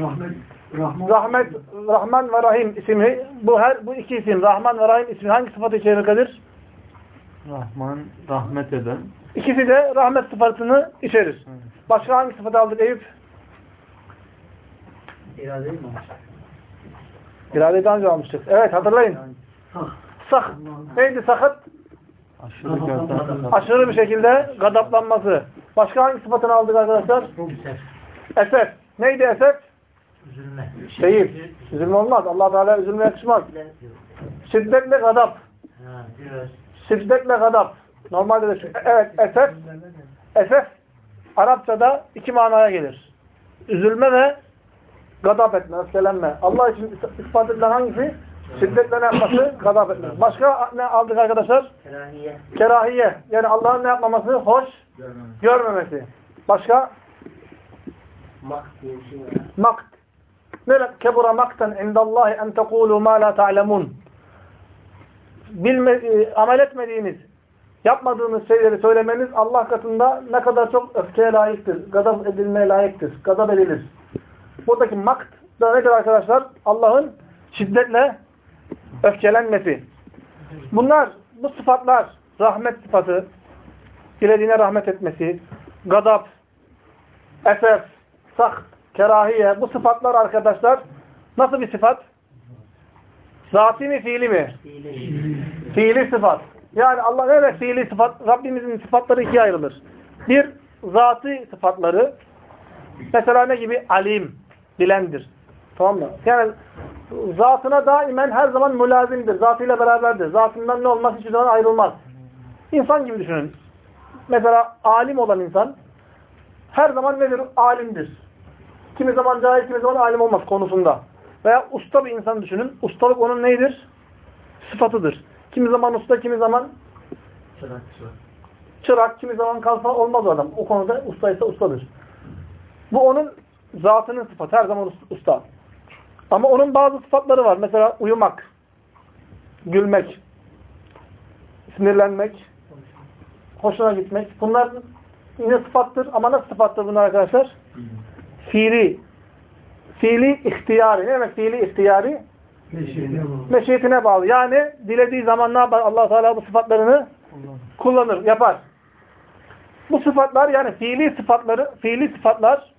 Rahmet, Rahman, Rahmet, Rahman ve Rahim isimli. Bu her bu iki isim Rahman ve Rahim ismi hangi sıfatı içerir Kadir? Rahman, rahmet eden. İkisi de rahmet sıfatını içerir. Başka hangi sıfatı aldık Eyüp? iradeyi mi? İradeyi daha önce almıştık. Evet hatırlayın. Sak. Neydi sakat? Aşırı. Aşırı bir şekilde gadaplanması. Başka hangi sıfatını aldık arkadaşlar? Komiser. Esef. Neydi esef? Üzülme. Değil. Üzülme olmaz. allah Teala üzülme yakışmaz. Şiddetle gadap. Şiddetle gadap. Normalde de şu. Evet esef. Esef Arapçada iki manaya gelir. Üzülme ve gadap etme, öfkelenme. Allah için ispat edilen hangisi? Şiddetle ne yapması? Gadap etme. Başka ne aldık arkadaşlar? Kerahiye. Kerahiye. Yani Allah'ın ne yapmaması? Hoş görmemesi. Başka? Mak diye bir şey var. Makt. Ne? Kebura makten indallahi en tekulu ma la ta'lemun. Bilme, e, amel etmediğiniz, yapmadığınız şeyleri söylemeniz Allah katında ne kadar çok öfkeye layıktır. Gadap edilmeye layıktır. Gadap edilir. Buradaki makt da nedir arkadaşlar? Allah'ın şiddetle öfkelenmesi. Bunlar, bu sıfatlar, rahmet sıfatı, dilediğine rahmet etmesi, gadap, esef, sak, kerahiye, bu sıfatlar arkadaşlar nasıl bir sıfat? Zati mi, fiili mi? Fiili. Fiili sıfat. Yani Allah demek fiili sıfat? Rabbimizin sıfatları ikiye ayrılır. Bir, zatı sıfatları. Mesela ne gibi? Alim, bilendir. Tamam mı? Yani zatına daimen her zaman mülazimdir. Zatıyla beraberdir. Zatından ne olmaz? Hiçbir zaman ayrılmaz. İnsan gibi düşünün. Mesela alim olan insan her zaman nedir? Alimdir. Kimi zaman cahil, kimi zaman alim olmaz konusunda. Veya usta bir insan düşünün. Ustalık onun neydir? Sıfatıdır. Kimi zaman usta, kimi zaman Çırak. çırak, kimi zaman kalfa olmaz o adam. O konuda ustaysa ustadır. Bu onun zatının sıfatı. Her zaman usta. Ama onun bazı sıfatları var. Mesela uyumak, gülmek, sinirlenmek, hoşuna gitmek. Bunlar yine sıfattır. Ama nasıl sıfattır bunlar arkadaşlar? Fiili. Fiili ihtiyari. Ne demek fiili ihtiyari? Meşiyetine bağlı. Yani dilediği zaman ne yapar? allah Teala bu sıfatlarını kullanır, yapar. Bu sıfatlar yani fiili sıfatları, fiili sıfatlar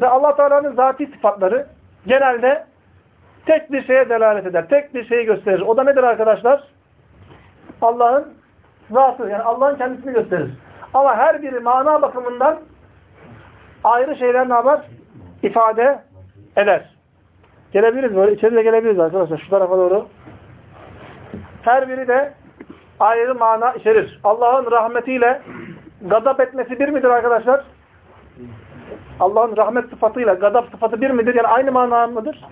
ve allah Teala'nın zati sıfatları genelde tek bir şeye delalet eder. Tek bir şeyi gösterir. O da nedir arkadaşlar? Allah'ın zatı. Yani Allah'ın kendisini gösterir. Ama her biri mana bakımından ayrı şeyler ne yapar? İfade eder. Gelebiliriz böyle. İçeri de gelebiliriz arkadaşlar. Şu tarafa doğru. Her biri de ayrı mana içerir. Allah'ın rahmetiyle gadap etmesi bir midir arkadaşlar? Allah'ın rahmet sıfatıyla gadap sıfatı bir midir? Yani aynı mana mıdır?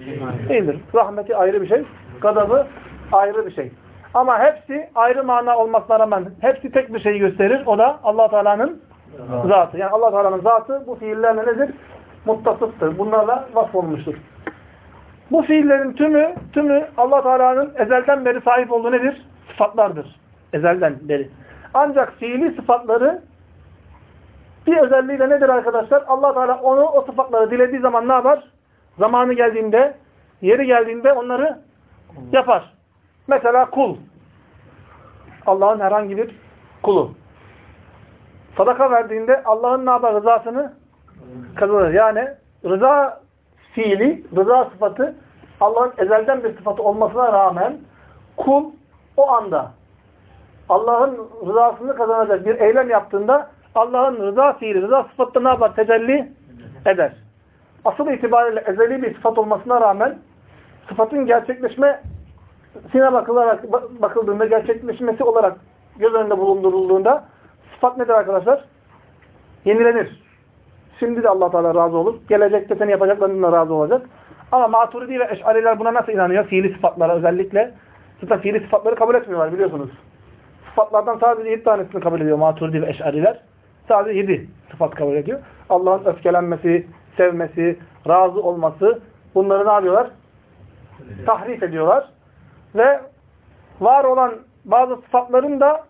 Değildir. Rahmeti ayrı bir şey. Gadabı ayrı bir şey. Ama hepsi ayrı mana olmasına rağmen hepsi tek bir şeyi gösterir. O da allah Teala'nın zatı. Yani allah Teala'nın zatı bu fiillerle nedir? Muttasıftır. Bunlarla vasfolmuştur. Bu fiillerin tümü, tümü allah Teala'nın ezelden beri sahip olduğu nedir? Sıfatlardır. Ezelden beri. Ancak fiili sıfatları bir özelliğiyle nedir arkadaşlar? allah Teala onu, o sıfatları dilediği zaman ne yapar? Zamanı geldiğinde, yeri geldiğinde onları yapar. Mesela kul. Allah'ın herhangi bir kulu. Sadaka verdiğinde Allah'ın ne yapar? Rızasını kazanır. Yani rıza fiili, rıza sıfatı Allah'ın ezelden bir sıfatı olmasına rağmen kul o anda Allah'ın rızasını kazanacak bir eylem yaptığında Allah'ın rıza fiili, rıza sıfatı ne yapar? Tecelli eder. Asıl itibariyle ezeli bir sıfat olmasına rağmen sıfatın gerçekleşme sine bakılarak, bakıldığında gerçekleşmesi olarak göz önünde bulundurulduğunda sıfat nedir arkadaşlar? Yenilenir. Şimdi de allah Teala razı olur. Gelecekte seni yapacaklarından razı olacak. Ama Maturidi ve Eş'ariler buna nasıl inanıyor? Fiili sıfatlara özellikle. Zaten fiili sıfatları kabul etmiyorlar biliyorsunuz. Sıfatlardan sadece 7 tanesini kabul ediyor Maturidi ve Eş'ariler. Sadece 7 sıfat kabul ediyor. Allah'ın öfkelenmesi, sevmesi, razı olması bunları ne yapıyorlar? Tahrif ediyorlar. Ve var olan bazı sıfatların da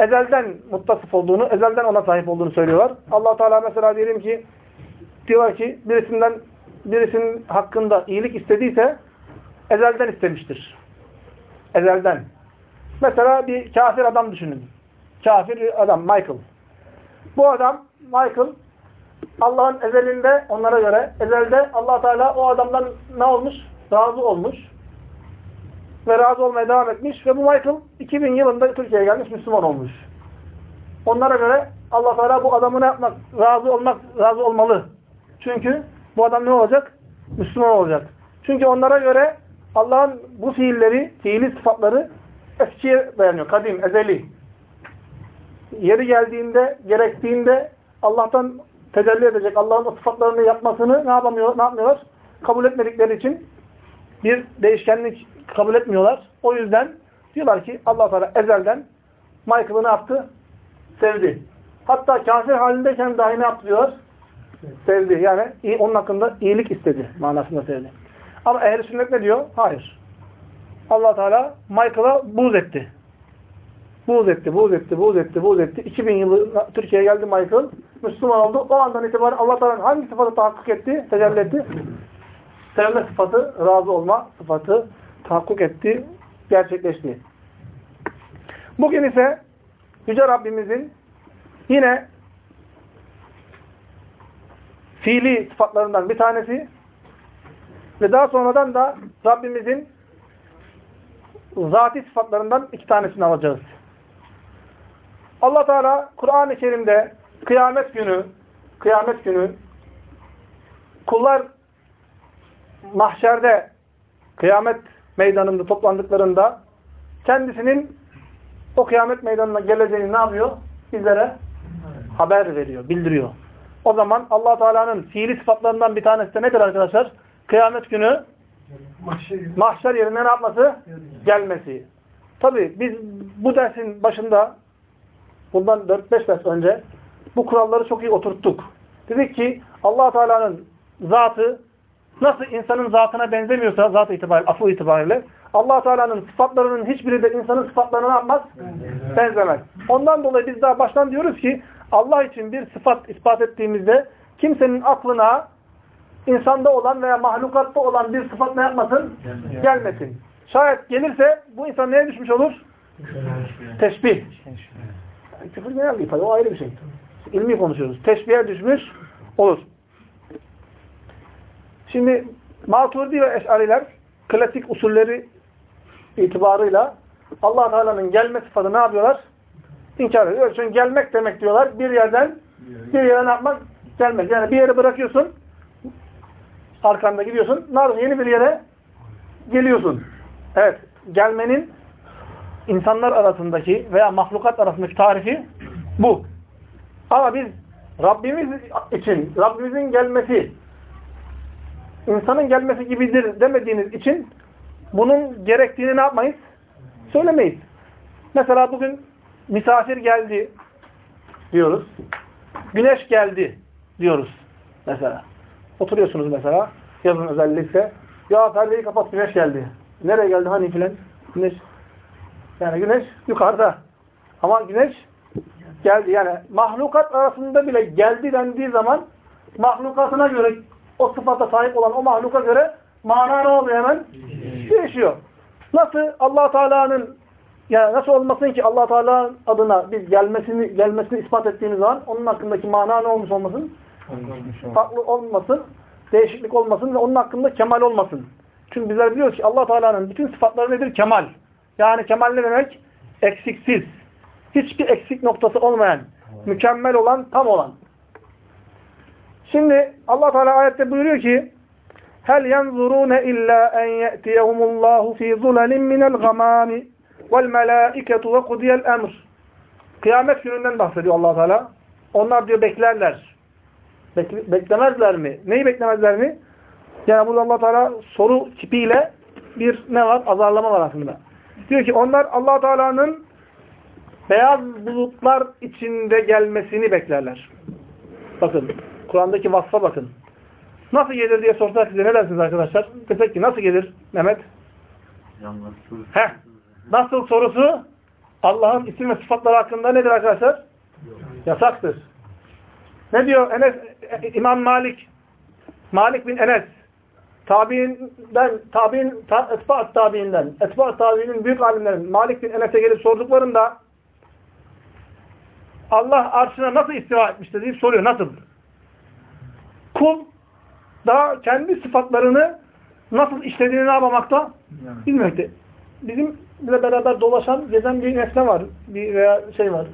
ezelden muttasıf olduğunu, ezelden ona sahip olduğunu söylüyorlar. allah Teala mesela diyelim ki diyor ki birisinden birisinin hakkında iyilik istediyse ezelden istemiştir. Ezelden. Mesela bir kafir adam düşünün. Kafir adam Michael. Bu adam Michael Allah'ın ezelinde onlara göre ezelde allah Teala o adamdan ne olmuş? Razı olmuş. Ve razı olmaya devam etmiş. Ve bu Michael 2000 yılında Türkiye'ye gelmiş Müslüman olmuş. Onlara göre allah Teala bu adamı ne yapmak? Razı olmak, razı olmalı. Çünkü bu adam ne olacak? Müslüman olacak. Çünkü onlara göre Allah'ın bu fiilleri, fiili sıfatları eskiye dayanıyor. Kadim, ezeli. Yeri geldiğinde, gerektiğinde Allah'tan tecelli edecek, Allah'ın o sıfatlarını yapmasını ne yapamıyor, ne yapmıyorlar? Kabul etmedikleri için bir değişkenlik kabul etmiyorlar. O yüzden diyorlar ki allah Teala ezelden Michael'ı ne yaptı? Sevdi. Hatta kafir halindeyken dahi ne yaptı diyorlar? Sevdi. Yani onun hakkında iyilik istedi manasında sevdi. Ama ehl sünnet ne diyor? Hayır. allah Teala Michael'a buz etti. Buz etti, buz etti, buz etti, buz etti. 2000 yılı Türkiye'ye geldi Michael. Müslüman oldu. O andan itibaren allah Teala'nın hangi sıfatı tahakkuk etti? Tecelli etti? Sevme sıfatı, razı olma sıfatı tahakkuk etti, gerçekleşti. Bugün ise Yüce Rabbimizin yine fiili sıfatlarından bir tanesi ve daha sonradan da Rabbimizin zati sıfatlarından iki tanesini alacağız. Allah Teala Kur'an-ı Kerim'de kıyamet günü kıyamet günü kullar mahşerde kıyamet meydanında toplandıklarında kendisinin o kıyamet meydanına geleceğini ne yapıyor? Bizlere haber veriyor, bildiriyor. O zaman allah Teala'nın fiili sıfatlarından bir tanesi de nedir arkadaşlar? Kıyamet günü mahşer yerine ne yapması? Gelmesi. Tabi biz bu dersin başında bundan 4-5 ders önce bu kuralları çok iyi oturttuk. Dedik ki allah Teala'nın zatı nasıl insanın zatına benzemiyorsa zat itibariyle, afı itibariyle allah Teala'nın sıfatlarının hiçbiri de insanın sıfatlarına yapmaz? Benzemez. Ondan dolayı biz daha baştan diyoruz ki Allah için bir sıfat ispat ettiğimizde kimsenin aklına insanda olan veya mahlukatta olan bir sıfat ne yapmasın? Gelmesin. Şayet gelirse bu insan neye düşmüş olur? Teşbih. Küfür genel bir ifade. O ayrı bir şey. İlmi konuşuyoruz. Teşbihe düşmüş olur. Şimdi Maturidi ve Eş'ariler klasik usulleri itibarıyla allah Teala'nın gelme sıfatı ne yapıyorlar? İnkar ediyor. Çünkü gelmek demek diyorlar bir yerden bir yere ne yapmak? Gelmek. Yani bir yere bırakıyorsun arkanda gidiyorsun. Ne? Yeni bir yere geliyorsun. Evet. Gelmenin insanlar arasındaki veya mahlukat arasındaki tarifi bu. Ama biz Rabbimiz için Rabbimizin gelmesi insanın gelmesi gibidir demediğiniz için bunun gerektiğini ne yapmayız? Söylemeyiz. Mesela bugün misafir geldi diyoruz. Güneş geldi diyoruz mesela. Oturuyorsunuz mesela yazın özellikle. Ya perdeyi kapat güneş geldi. Nereye geldi hani filan? Güneş. Yani güneş yukarıda. Ama güneş geldi. Yani mahlukat arasında bile geldi dendiği zaman mahlukatına göre o sıfata sahip olan o mahluka göre mana ne oluyor hemen? Değişiyor. Nasıl allah Teala'nın yani nasıl olmasın ki allah Teala adına biz gelmesini gelmesini ispat ettiğimiz zaman onun hakkındaki mana ne olmuş olmasın? Farklı olmasın, değişiklik olmasın ve onun hakkında kemal olmasın. Çünkü bizler biliyoruz ki allah Teala'nın bütün sıfatları nedir? Kemal. Yani kemal ne demek? Eksiksiz. Hiçbir eksik noktası olmayan, mükemmel olan, tam olan. Şimdi Allah Teala ayette buyuruyor ki Hel yanzurune illa en ye'tiyehumullahu fi zulalin minel gamami vel melâiketu ve kudiyel emr. Kıyamet gününden bahsediyor Allah Teala. Onlar diyor beklerler. Bekle, beklemezler mi? Neyi beklemezler mi? Yani burada Allah Teala soru tipiyle bir ne var? Azarlama var aslında. Diyor ki onlar Allah Teala'nın beyaz bulutlar içinde gelmesini beklerler. Bakın Kur'an'daki vasfa bakın. Nasıl gelir diye sorsak size ne dersiniz arkadaşlar? Desek ki nasıl gelir Mehmet? Heh. Nasıl sorusu Allah'ın isim ve sıfatları hakkında nedir arkadaşlar? Yasaktır. Ne diyor Enes İmam Malik Malik bin Enes tabiinden, tabiin, ta, etba'at tabiinden, etba'at tabiinin büyük alimlerin Malik bin Enes'e gelip sorduklarında Allah arşına nasıl istiva etmiştir deyip soruyor. Nasıl? Kul daha kendi sıfatlarını nasıl işlediğini ne yapmamakta? Bilmekte. Bizim bize beraber dolaşan, gezen bir nesne var. Bir veya şey var.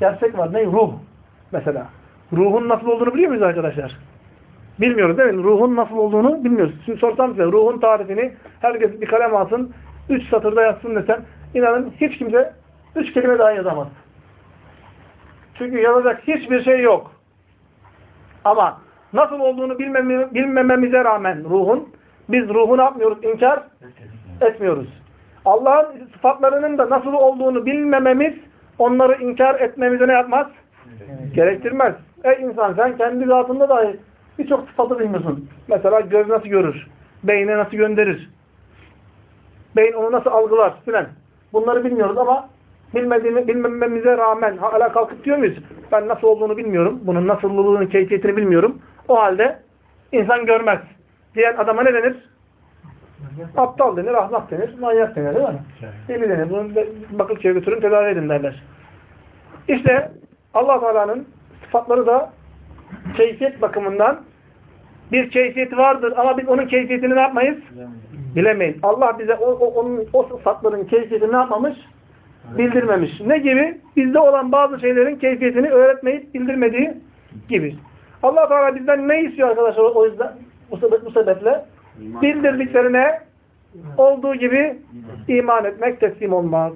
Gerçek var. Ne? Ruh. Mesela. Ruhun nasıl olduğunu biliyor muyuz arkadaşlar? Bilmiyoruz değil mi? Ruhun nasıl olduğunu bilmiyoruz. Şimdi sorsam size ruhun tarifini herkes bir kalem alsın, üç satırda yazsın desem, inanın hiç kimse üç kelime daha yazamaz. Çünkü yazacak hiçbir şey yok. Ama nasıl olduğunu bilmem bilmememize rağmen ruhun, biz ruhu ne yapmıyoruz? İnkar etmiyoruz. Allah'ın sıfatlarının da nasıl olduğunu bilmememiz, onları inkar etmemize ne yapmaz? Gerektirmez. Ey insan sen kendi zatında dahi birçok sıfatı bilmiyorsun. Mesela göz nasıl görür? Beyne nasıl gönderir? Beyin onu nasıl algılar? Filan. Bunları bilmiyoruz ama bilmediğini, bilmememize rağmen hala kalkıp diyor muyuz? Ben nasıl olduğunu bilmiyorum. Bunun nasıllığını, keyfiyetini bilmiyorum. O halde insan görmez. Diyen adama ne denir? Aptal denir, ahmak denir, manyak denir değil mi? Deli denir. Bunu Bakırköy'e götürün tedavi edin derler. İşte allah Teala'nın sıfatları da keyfiyet bakımından bir keyfiyeti vardır ama biz onun keyfiyetini ne yapmayız? Bilemeyiz. Allah bize o, o, onun, o sıfatların keyfiyetini ne yapmamış? Bildirmemiş. Ne gibi? Bizde olan bazı şeylerin keyfiyetini öğretmeyip bildirmediği gibi. Allah Teala bizden ne istiyor arkadaşlar o yüzden? Bu, sebep, bu sebeple bildirdiklerine olduğu gibi iman etmek, teslim olmak.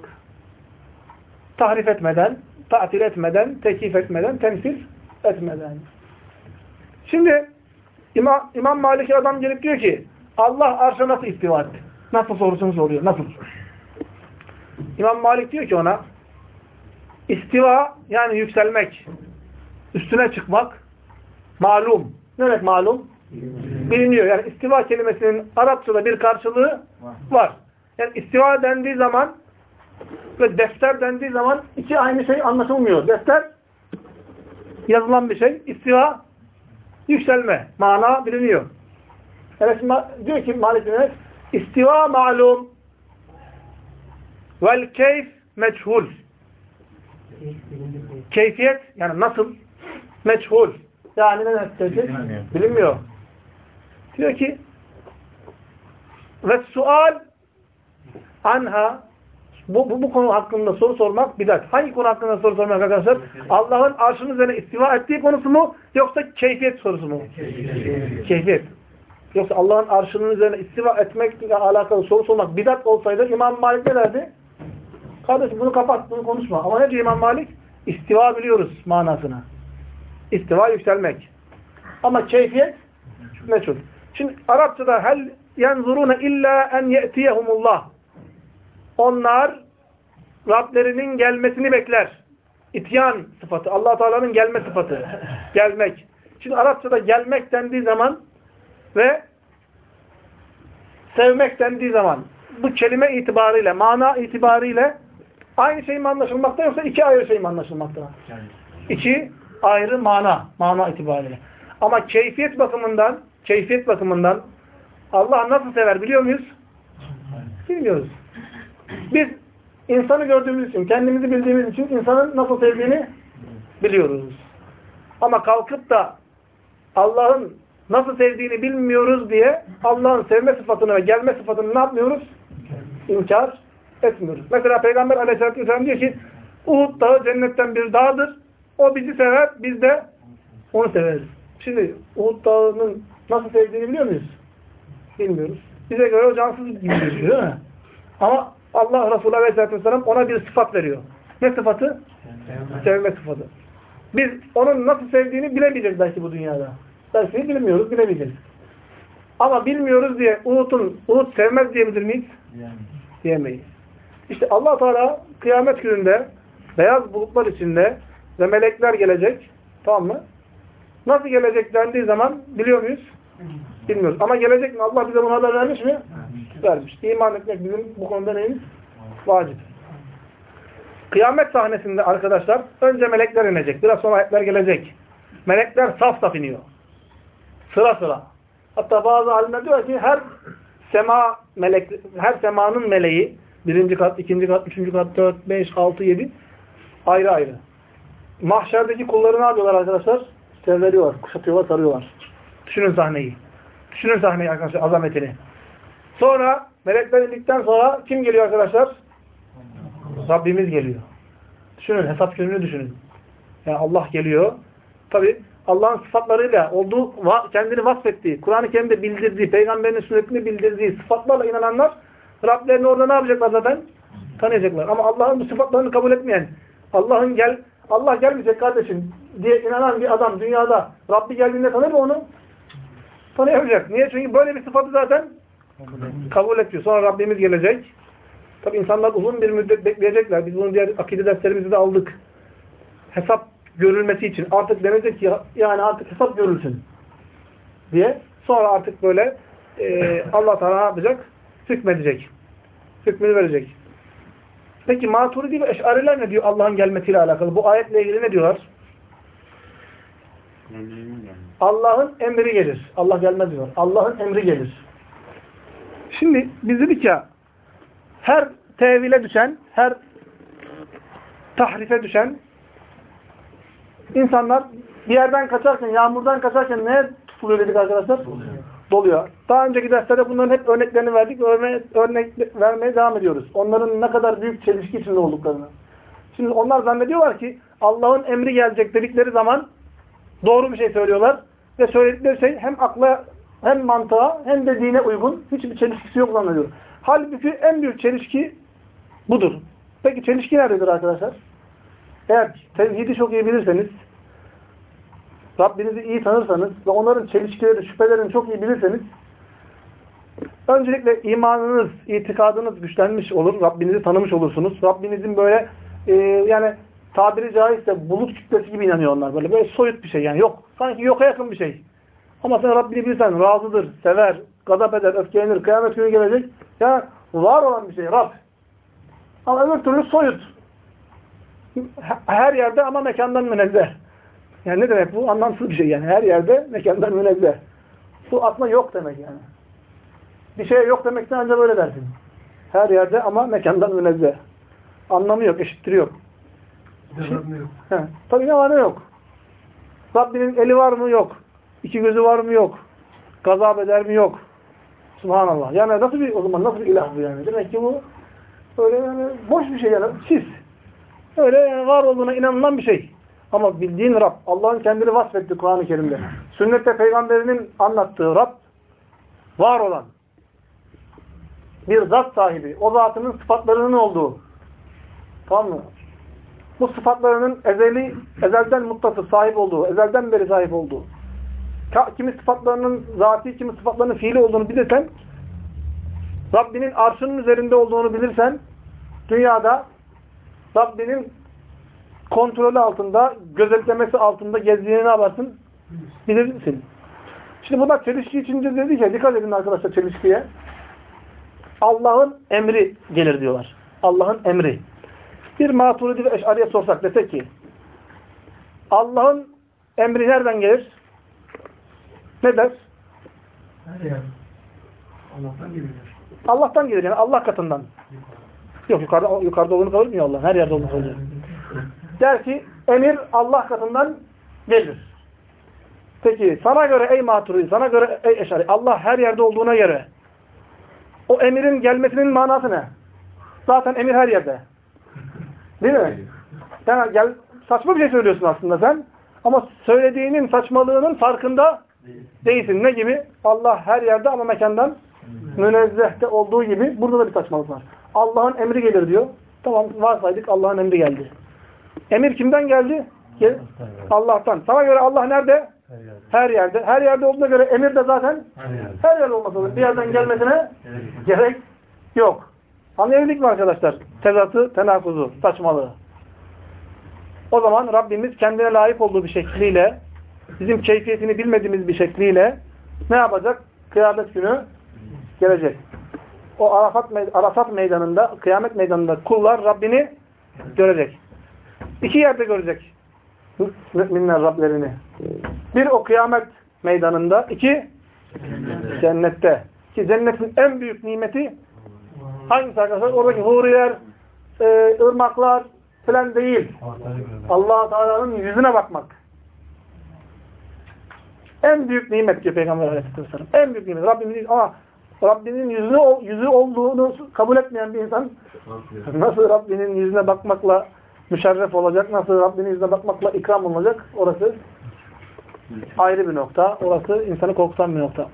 Tahrif etmeden, tatil etmeden, tekif etmeden, temsil etmeden. Şimdi İmam, İmam Malik'e adam gelip diyor ki Allah arşa nasıl istiva etti? Nasıl sorusunu soruyor. Nasıl? İmam Malik diyor ki ona istiva yani yükselmek, üstüne çıkmak malum. Ne demek malum? Biliniyor. Yani istiva kelimesinin Arapçada bir karşılığı var. Yani istiva dendiği zaman ve defter dendiği zaman iki aynı şey anlaşılmıyor. Defter yazılan bir şey. İstiva yükselme. Mana biliniyor. Yani şimdi diyor ki Malik bin istiva malum vel keyf meçhul. Keyfiyet yani nasıl? Meçhul. Yani ne demek? Bilinmiyor. Diyor ki ve sual anha bu, bu, bu konu hakkında soru sormak bidat. Hangi konu hakkında soru sormak arkadaşlar? Allah'ın arşının üzerine istiva ettiği konusu mu? Yoksa keyfiyet sorusu mu? Keyfiyet. Yoksa Allah'ın arşının üzerine istiva etmekle alakalı soru sormak bidat olsaydı İmam Malik ne derdi? Kardeşim bunu kapat, bunu konuşma. Ama ne diyor İmam Malik? İstiva biliyoruz manasına. İstiva yükselmek. Ama keyfiyet meçhul. Şimdi Arapçada hel yenzurune illa en ye'tiyehumullah. Onlar Rablerinin gelmesini bekler. İtyan sıfatı. allah Teala'nın gelme sıfatı. Gelmek. Şimdi Arapçada gelmek dendiği zaman ve sevmek dendiği zaman bu kelime itibariyle, mana itibariyle aynı şey mi anlaşılmakta yoksa iki ayrı şey mi anlaşılmakta? İki ayrı mana, mana itibariyle. Ama keyfiyet bakımından, keyfiyet bakımından Allah nasıl sever biliyor muyuz? Bilmiyoruz. Biz insanı gördüğümüz için, kendimizi bildiğimiz için insanın nasıl sevdiğini biliyoruz. Ama kalkıp da Allah'ın nasıl sevdiğini bilmiyoruz diye Allah'ın sevme sıfatını ve gelme sıfatını ne yapmıyoruz? İnkar etmiyoruz. Mesela Peygamber aleyhissalatü vesselam diyor ki Uhud dağı cennetten bir dağdır. O bizi sever, biz de onu severiz. Şimdi Uhud dağının nasıl sevdiğini biliyor muyuz? Bilmiyoruz. Bize göre o cansız gibi gözüküyor değil mi? Ama Allah Resulü Aleyhisselatü Vesselam ona bir sıfat veriyor. Ne sıfatı? Sevme sıfatı. Biz onun nasıl sevdiğini bilemeyeceğiz belki bu dünyada. Belki bilmiyoruz, bilemeyeceğiz. Ama bilmiyoruz diye Uhud'un, Uhud sevmez diyebilir miyiz? Diyemeyiz. İşte allah Teala kıyamet gününde beyaz bulutlar içinde ve melekler gelecek. Tamam mı? Nasıl gelecek dendiği zaman biliyor muyuz? Bilmiyoruz. Ama gelecek mi? Allah bize bunu haber vermiş mi? Vermiş. İman etmek bizim bu konuda neyimiz? Vacip. Kıyamet sahnesinde arkadaşlar önce melekler inecek. Biraz sonra ayetler gelecek. Melekler saf saf iniyor. Sıra sıra. Hatta bazı alimler diyor ki her sema melek, her semanın meleği birinci kat, ikinci kat, üçüncü kat, dört, beş, altı, yedi ayrı ayrı. Mahşerdeki kulları ne yapıyorlar arkadaşlar? Çevreliyorlar, kuşatıyorlar, sarıyorlar. Düşünün sahneyi. Düşünün sahneyi arkadaşlar, azametini. Sonra melekler indikten sonra kim geliyor arkadaşlar? Rabbimiz geliyor. Düşünün, hesap gününü düşünün. Yani Allah geliyor. Tabi Allah'ın sıfatlarıyla olduğu, kendini vasfettiği, Kur'an-ı Kerim'de bildirdiği, peygamberinin sünnetini bildirdiği sıfatlarla inananlar Rablerini orada ne yapacaklar zaten? Tanıyacaklar. Ama Allah'ın bu sıfatlarını kabul etmeyen, Allah'ın gel, Allah gelmeyecek kardeşim diye inanan bir adam dünyada Rabbi geldiğinde tanır mı onu? Tanıyamayacak. Niye? Çünkü böyle bir sıfatı zaten kabul etmiyor. Sonra Rabbimiz gelecek. Tabi insanlar uzun bir müddet bekleyecekler. Biz bunu diğer akide derslerimizde de aldık. Hesap görülmesi için. Artık denecek ki yani artık hesap görülsün diye. Sonra artık böyle e, Allah Teala ne yapacak? Hükmedecek. Hükmünü verecek. Peki Maturidi ve Eş'ariler ne diyor Allah'ın gelmesiyle alakalı? Bu ayetle ilgili ne diyorlar? Allah'ın emri gelir. Allah gelmez diyor. Allah'ın emri gelir. Şimdi biz dedik ya her tevile düşen, her tahrife düşen insanlar bir yerden kaçarken, yağmurdan kaçarken neye tutuluyor dedik arkadaşlar? Doluyor. Daha önceki derslerde bunların hep örneklerini verdik. Örne örnek vermeye devam ediyoruz. Onların ne kadar büyük çelişki içinde olduklarını. Şimdi onlar zannediyorlar ki Allah'ın emri gelecek dedikleri zaman doğru bir şey söylüyorlar. Ve söyledikleri şey hem akla hem mantığa hem de dine uygun. Hiçbir çelişkisi yok zannediyor. Halbuki en büyük çelişki budur. Peki çelişki nerededir arkadaşlar? Eğer tevhidi çok iyi bilirseniz, Rabbinizi iyi tanırsanız ve onların çelişkileri, şüphelerini çok iyi bilirseniz, öncelikle imanınız, itikadınız güçlenmiş olur. Rabbinizi tanımış olursunuz. Rabbinizin böyle e, yani tabiri caizse bulut kütlesi gibi inanıyor onlar. Böyle, böyle soyut bir şey yani yok. Sanki yoka yakın bir şey. Ama sen Rabbini bilirsen razıdır, sever, gazap eder, öfkelenir, kıyamet günü gelecek. Ya var olan bir şey Rab. Ama öbür türlü soyut. Her yerde ama mekandan münezzeh. Yani ne demek bu? Anlamsız bir şey yani. Her yerde mekandan münezzeh. Bu aslında yok demek yani. Bir şey yok demekten ancak böyle dersin. Her yerde ama mekandan münezzeh. Anlamı yok, eşittiri yok. Devamlı yok. He. Tabii ne var ne yok. Rabbinin eli var mı? Yok. İki gözü var mı? Yok. Gazap eder mi? Yok. Subhanallah. Yani nasıl bir, o zaman nasıl bir ilah bu yani? Demek ki bu öyle yani boş bir şey yani. Sis. Öyle yani var olduğuna inanılan bir şey. Ama bildiğin Rab, Allah'ın kendini vasfetti Kur'an-ı Kerim'de. Sünnette peygamberinin anlattığı Rab, var olan, bir zat sahibi, o zatının sıfatlarının olduğu. Tamam mı? Bu sıfatlarının ezeli, ezelden muttasıf sahip olduğu, ezelden beri sahip olduğu. Kimi sıfatlarının zati, kimi sıfatlarının fiili olduğunu bilirsen, Rabbinin arşının üzerinde olduğunu bilirsen, dünyada Rabbinin kontrolü altında, gözetlemesi altında gezdiğini ne yaparsın? Bilirsin. Şimdi bunlar çelişki içince dedik ya, dikkat edin arkadaşlar çelişkiye. Allah'ın emri gelir diyorlar. Allah'ın emri. Bir maturidi ve eşariye sorsak desek ki Allah'ın emri nereden gelir? Ne der? Her yer. Allah'tan geliyor. Allah'tan gelir yani Allah katından. Yok yukarıda, yukarıda olduğunu kabul etmiyor Allah. Her yerde olduğunu kabul ediyor. Der ki emir Allah katından gelir. Peki sana göre ey maturidi, sana göre ey eşari Allah her yerde olduğuna göre o emirin gelmesinin manası ne? Zaten emir her yerde. Değil mi? Yani gel, saçma bir şey söylüyorsun aslında sen. Ama söylediğinin saçmalığının farkında değilsin. Ne gibi? Allah her yerde ama mekandan münezzehte olduğu gibi burada da bir saçmalık var. Allah'ın emri gelir diyor. Tamam varsaydık Allah'ın emri geldi. Emir kimden geldi? Gel Allah'tan. Sana göre Allah nerede? Her yerde. Her yerde. Her yerde olduğuna göre emir de zaten Her yerde. her yerde olması lazım. Bir yerden gelmesine gerek yok. Anlayabildik mi arkadaşlar? Tezatı, tenakuzu, saçmalığı. O zaman Rabbimiz kendine layık olduğu bir şekliyle, bizim keyfiyetini bilmediğimiz bir şekliyle ne yapacak? Kıyamet günü gelecek. O Arafat, Arafat meydanında, kıyamet meydanında kullar Rabbini görecek. İki yerde görecek müminler Rablerini. Bir o kıyamet meydanında, iki Cennette. Ki cennetin en büyük nimeti hangisi arkadaşlar? Oradaki huriler, e, ırmaklar falan değil. allah Teala'nın yüzüne bakmak. En büyük nimet diyor Peygamber Aleyhisselam. En büyük nimet. Rabbimizin ama Rabbinin yüzü, yüzü olduğunu kabul etmeyen bir insan nasıl Rabbinin yüzüne bakmakla müşerref olacak, nasıl Rabbinin yüzüne bakmakla ikram olacak orası ayrı bir nokta. Orası insanı korkutan bir nokta.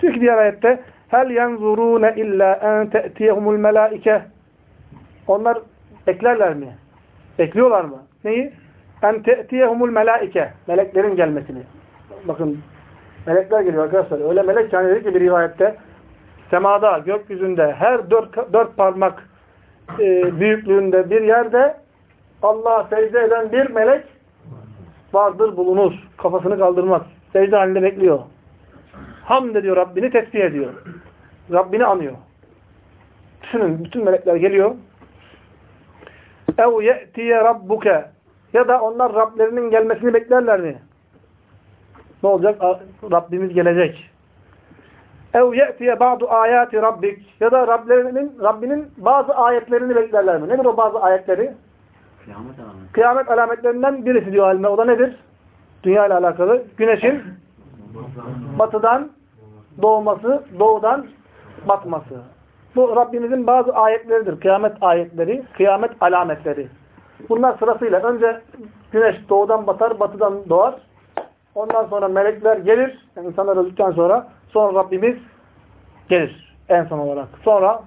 Çünkü diğer ayette hel yenzurune illa en te'tiyehumul melaike onlar beklerler mi? Bekliyorlar mı? Neyi? En te'tiyehumul melaike meleklerin gelmesini. Bakın melekler geliyor arkadaşlar. Öyle melek yani dedi ki bir rivayette semada, gökyüzünde her dört, dört parmak e, büyüklüğünde bir yerde Allah'a secde eden bir melek vardır bulunur. Kafasını kaldırmaz. Secde halinde bekliyor. Hamd ediyor Rabbini tesbih ediyor. Rabbini anıyor. Düşünün bütün melekler geliyor. ev ye'tiye rabbuke ya da onlar Rablerinin gelmesini beklerler mi? Ne olacak? Rabbimiz gelecek. ev ye'tiye ba'du ayati rabbik ya da Rablerinin Rabbinin bazı ayetlerini beklerler mi? Nedir o bazı ayetleri? Kıyamet alameti. Kıyamet alametlerinden birisi diyor halime. O da nedir? Dünya ile alakalı. Güneşin batıdan doğması, doğudan batması. Bu Rabbimizin bazı ayetleridir. Kıyamet ayetleri, kıyamet alametleri. Bunlar sırasıyla önce güneş doğudan batar, batıdan doğar. Ondan sonra melekler gelir. Yani insanlar öldükten sonra sonra Rabbimiz gelir en son olarak. Sonra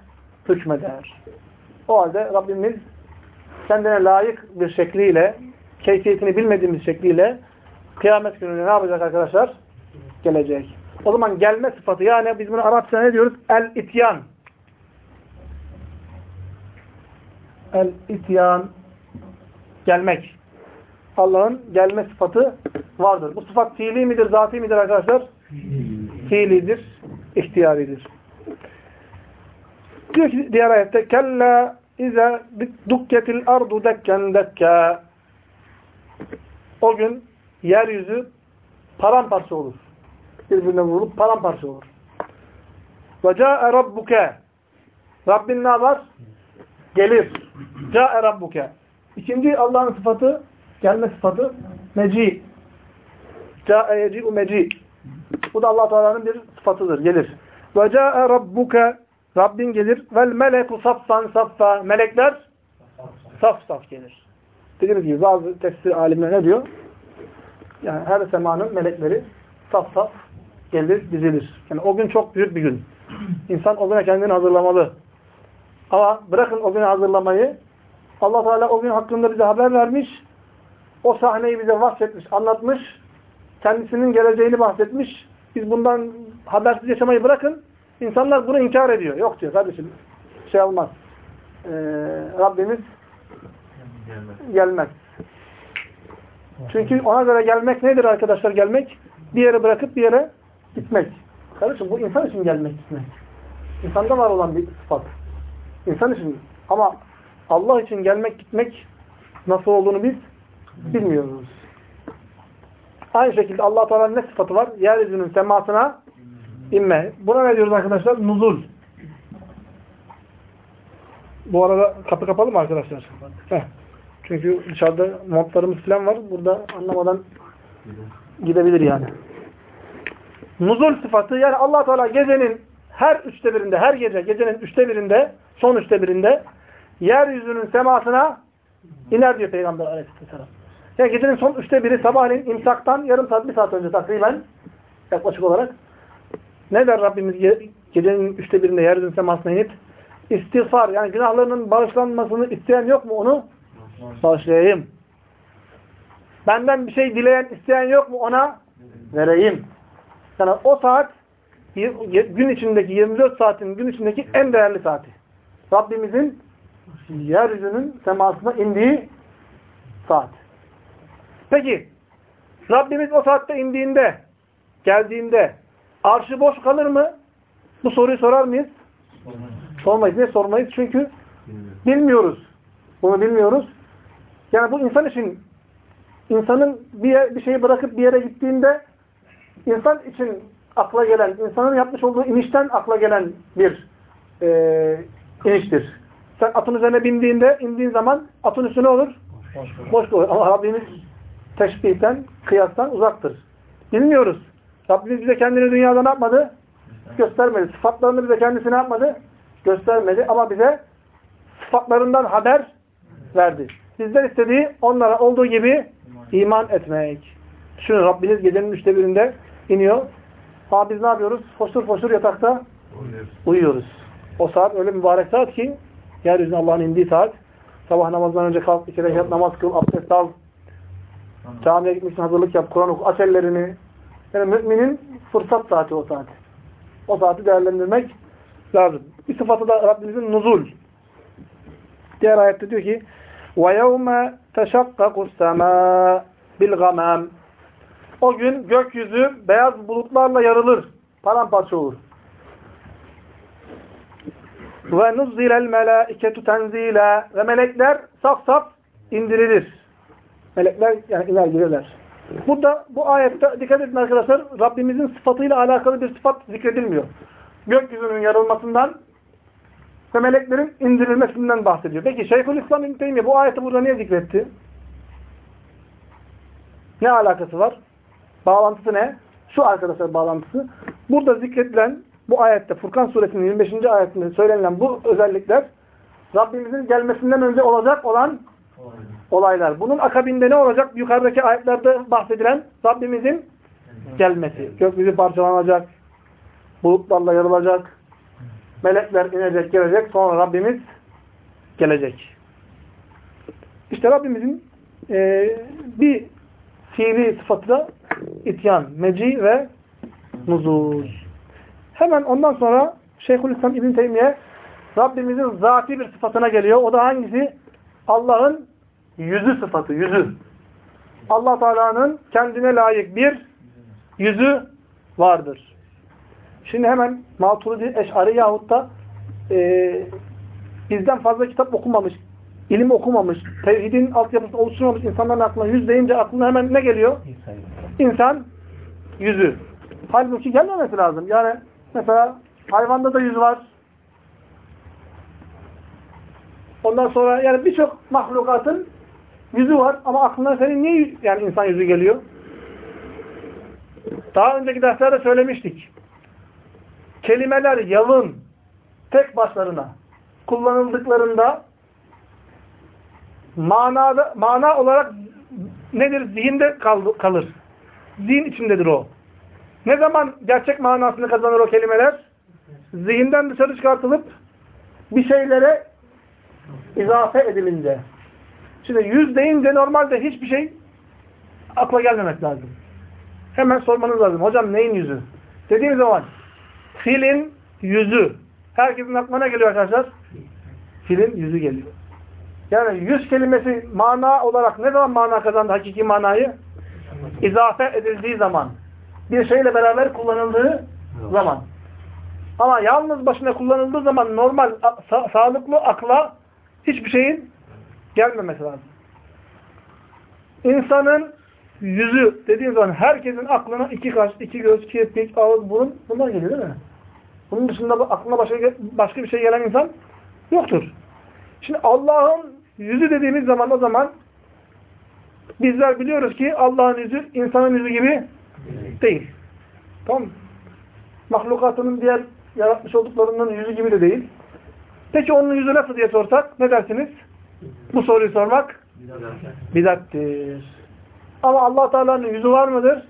hükmeder. O halde Rabbimiz kendine layık bir şekliyle, keyfiyetini bilmediğimiz şekliyle kıyamet gününe ne yapacak arkadaşlar? Gelecek. O zaman gelme sıfatı yani biz bunu Arapçada ne diyoruz? El-ityan. El-ityan gelmek. Allah'ın gelme sıfatı vardır. Bu sıfat fiili midir, zati midir arkadaşlar? Fiilidir, ihtiyaridir. Diyor ki diğer ayette kella ize dukketil ardu dekken dekka o gün yeryüzü paramparça olur. Birbirine vurulup paramparça olur. Ve ca'e rabbuke Rabbin ne yapar? Gelir. Ca'e rabbuke. İkinci Allah'ın sıfatı, gelme sıfatı meci. Ca'e yeci'u meci. Bu da Allah Teala'nın bir sıfatıdır. Gelir. Ve ca'e rabbuke Rabbin gelir. Vel meleku saffan saffa. Melekler saf saf gelir. Dediğimiz gibi bazı tefsir alimler ne diyor? Yani her semanın melekleri saf saf gelir, dizilir. Yani o gün çok büyük bir gün. İnsan o güne kendini hazırlamalı. Ama bırakın o günü hazırlamayı. Allah Teala o gün hakkında bize haber vermiş. O sahneyi bize bahsetmiş, anlatmış. Kendisinin geleceğini bahsetmiş. Biz bundan habersiz yaşamayı bırakın. İnsanlar bunu inkar ediyor. Yok diyor kardeşim. Şey olmaz. Ee, Rabbimiz gelmez. Çünkü ona göre gelmek nedir arkadaşlar gelmek? Bir yere bırakıp bir yere gitmek. Kardeşim bu insan için gelmek gitmek. İnsanda var olan bir sıfat. İnsan için. Ama Allah için gelmek gitmek nasıl olduğunu biz bilmiyoruz. Aynı şekilde Allah Teala'nın ne sıfatı var? Yeryüzünün semasına inme. Buna ne diyoruz arkadaşlar? Nuzul. Bu arada kapı kapalı mı arkadaşlar? Heh. Çünkü dışarıda montlarımız falan var. Burada anlamadan gidebilir yani. Nuzul sıfatı yani allah Teala gecenin her üçte birinde, her gece gecenin üçte birinde, son üçte birinde yeryüzünün semasına iner diyor Peygamber aleyhisselam. Yani gecenin son üçte biri sabahleyin imsaktan yarım saat, bir saat önce takriben yaklaşık olarak ne der Rabbimiz gecenin üçte birinde yeryüzünün semasına inip istiğfar yani günahlarının bağışlanmasını isteyen yok mu onu? Bağışlayayım. Benden bir şey dileyen, isteyen yok mu ona? Vereyim. Yani o saat gün içindeki 24 saatin gün içindeki en değerli saati. Rabbimizin yeryüzünün semasına indiği saat. Peki Rabbimiz o saatte indiğinde geldiğinde arşı boş kalır mı? Bu soruyu sorar mıyız? Sormayız. Niye sormayız? Çünkü bilmiyoruz. Bunu bilmiyoruz. Yani bu insan için insanın bir, yer, bir şeyi bırakıp bir yere gittiğinde insan için akla gelen, insanın yapmış olduğu inişten akla gelen bir e, iniştir. Sen atın üzerine bindiğinde, indiğin zaman atın üstüne olur? Boş olur. Ama Rabbimiz teşbihten, kıyastan uzaktır. Bilmiyoruz. Rabbimiz bize kendini dünyada ne yapmadı? Göstermedi. Sıfatlarını bize kendisi ne yapmadı? Göstermedi. Ama bize sıfatlarından haber verdi. Bizden istediği onlara olduğu gibi iman etmek. Düşünün Rabbiniz gecenin üçte birinde iniyor. Ama biz ne yapıyoruz? Foşur foşur yatakta uyuyoruz. O saat öyle mübarek saat ki yeryüzüne Allah'ın indiği saat. Sabah namazından önce kalk, iki rekat namaz kıl, abdest al. Camiye gitmek için hazırlık yap, Kur'an oku, aç ellerini. Yani müminin fırsat saati o saat. O saati değerlendirmek lazım. Bir sıfatı da Rabbimizin nuzul. Diğer ayette diyor ki وَيَوْمَ تَشَقَّقُ السَّمَاء بِالْغَمَامِ O gün gökyüzü beyaz bulutlarla yarılır. Paramparça olur. Ve nuzzilel melâiketu tenzîlâ ve melekler saf saf indirilir. Melekler yani iner gelirler. Burada bu ayette dikkat edin arkadaşlar Rabbimizin sıfatıyla alakalı bir sıfat zikredilmiyor. Gökyüzünün yarılmasından ve meleklerin indirilmesinden bahsediyor. Peki Şeyhülislam İbn Teymiye bu ayeti burada niye zikretti? Ne alakası var? Bağlantısı ne? Şu arkadaşlar bağlantısı. Burada zikredilen bu ayette Furkan suresinin 25. ayetinde söylenilen bu özellikler Rabbimizin gelmesinden önce olacak olan olaylar. Bunun akabinde ne olacak? Yukarıdaki ayetlerde bahsedilen Rabbimizin gelmesi. Gökyüzü parçalanacak. Bulutlarla yarılacak. Melekler inecek, gelecek. Sonra Rabbimiz gelecek. İşte Rabbimizin e, bir fiili sıfatı da ityan, meci ve nuzul. Hemen ondan sonra Şeyhülislam İbn Teymiye Rabbimizin zati bir sıfatına geliyor. O da hangisi? Allah'ın yüzü sıfatı, yüzü. Allah Teala'nın kendine layık bir yüzü vardır. Şimdi hemen Maturidi Eş'ari yahut da e, bizden fazla kitap okumamış, ilim okumamış, tevhidin altyapısını oluşturmamış insanların aklına yüz deyince aklına hemen ne geliyor? İnsan yüzü. Halbuki gelmemesi lazım. Yani mesela hayvanda da yüz var. Ondan sonra yani birçok mahlukatın yüzü var ama aklına senin niye yani insan yüzü geliyor? Daha önceki derslerde söylemiştik. Kelimeler yalın tek başlarına kullanıldıklarında manada, mana olarak nedir? Zihinde kalır. Zihin içindedir o. Ne zaman gerçek manasını kazanır o kelimeler? Zihinden dışarı çıkartılıp bir şeylere izafe edilince. Şimdi yüz deyince normalde hiçbir şey akla gelmemek lazım. Hemen sormanız lazım. Hocam neyin yüzü? Dediğim zaman filin yüzü. Herkesin aklına geliyor arkadaşlar? Filin yüzü geliyor. Yani yüz kelimesi mana olarak ne zaman mana kazandı hakiki manayı? İzafe edildiği zaman. Bir şeyle beraber kullanıldığı zaman. Ama yalnız başına kullanıldığı zaman normal, sa sağlıklı akla hiçbir şeyin gelmemesi lazım. İnsanın yüzü dediğim zaman herkesin aklına iki kaş, iki göz, kirpik, ağız, burun bunlar geliyor değil mi? Bunun dışında aklına başka, başka bir şey gelen insan yoktur. Şimdi Allah'ın yüzü dediğimiz zaman o zaman bizler biliyoruz ki Allah'ın yüzü insanın yüzü gibi değil. Tamam Mahlukatının diğer yaratmış olduklarının yüzü gibi de değil. Peki onun yüzü nasıl diye sorsak ne dersiniz? Bu soruyu sormak bidattir. Ama allah Teala'nın yüzü var mıdır?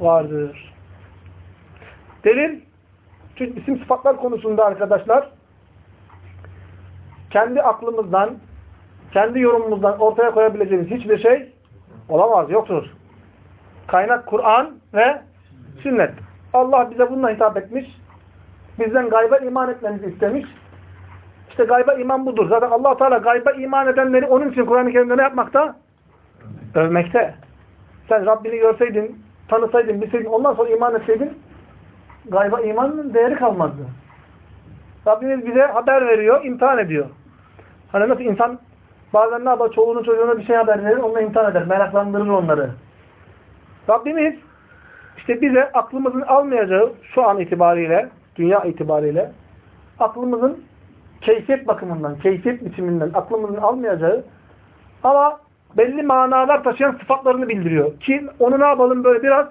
Vardır. Delil çünkü isim sıfatlar konusunda arkadaşlar kendi aklımızdan kendi yorumumuzdan ortaya koyabileceğimiz hiçbir şey olamaz, yoktur. Kaynak Kur'an ve sünnet. Allah bize bununla hitap etmiş. Bizden gayba iman etmemizi istemiş. İşte gayba iman budur. Zaten allah Teala gayba iman edenleri onun için Kur'an-ı Kerim'de ne yapmakta? Övmekte. Sen Rabbini görseydin, tanısaydın, bilseydin, ondan sonra iman etseydin gayba imanın değeri kalmazdı. Rabbimiz bize haber veriyor, imtihan ediyor. Hani nasıl insan bazen ne yapar? Çoluğunun çocuğuna bir şey haber verir, onunla imtihan eder, meraklandırır onları. Rabbimiz İşte bize aklımızın almayacağı şu an itibariyle, dünya itibariyle aklımızın keyfiyet bakımından, keyfiyet biçiminden aklımızın almayacağı ama belli manalar taşıyan sıfatlarını bildiriyor. Ki onu ne yapalım böyle biraz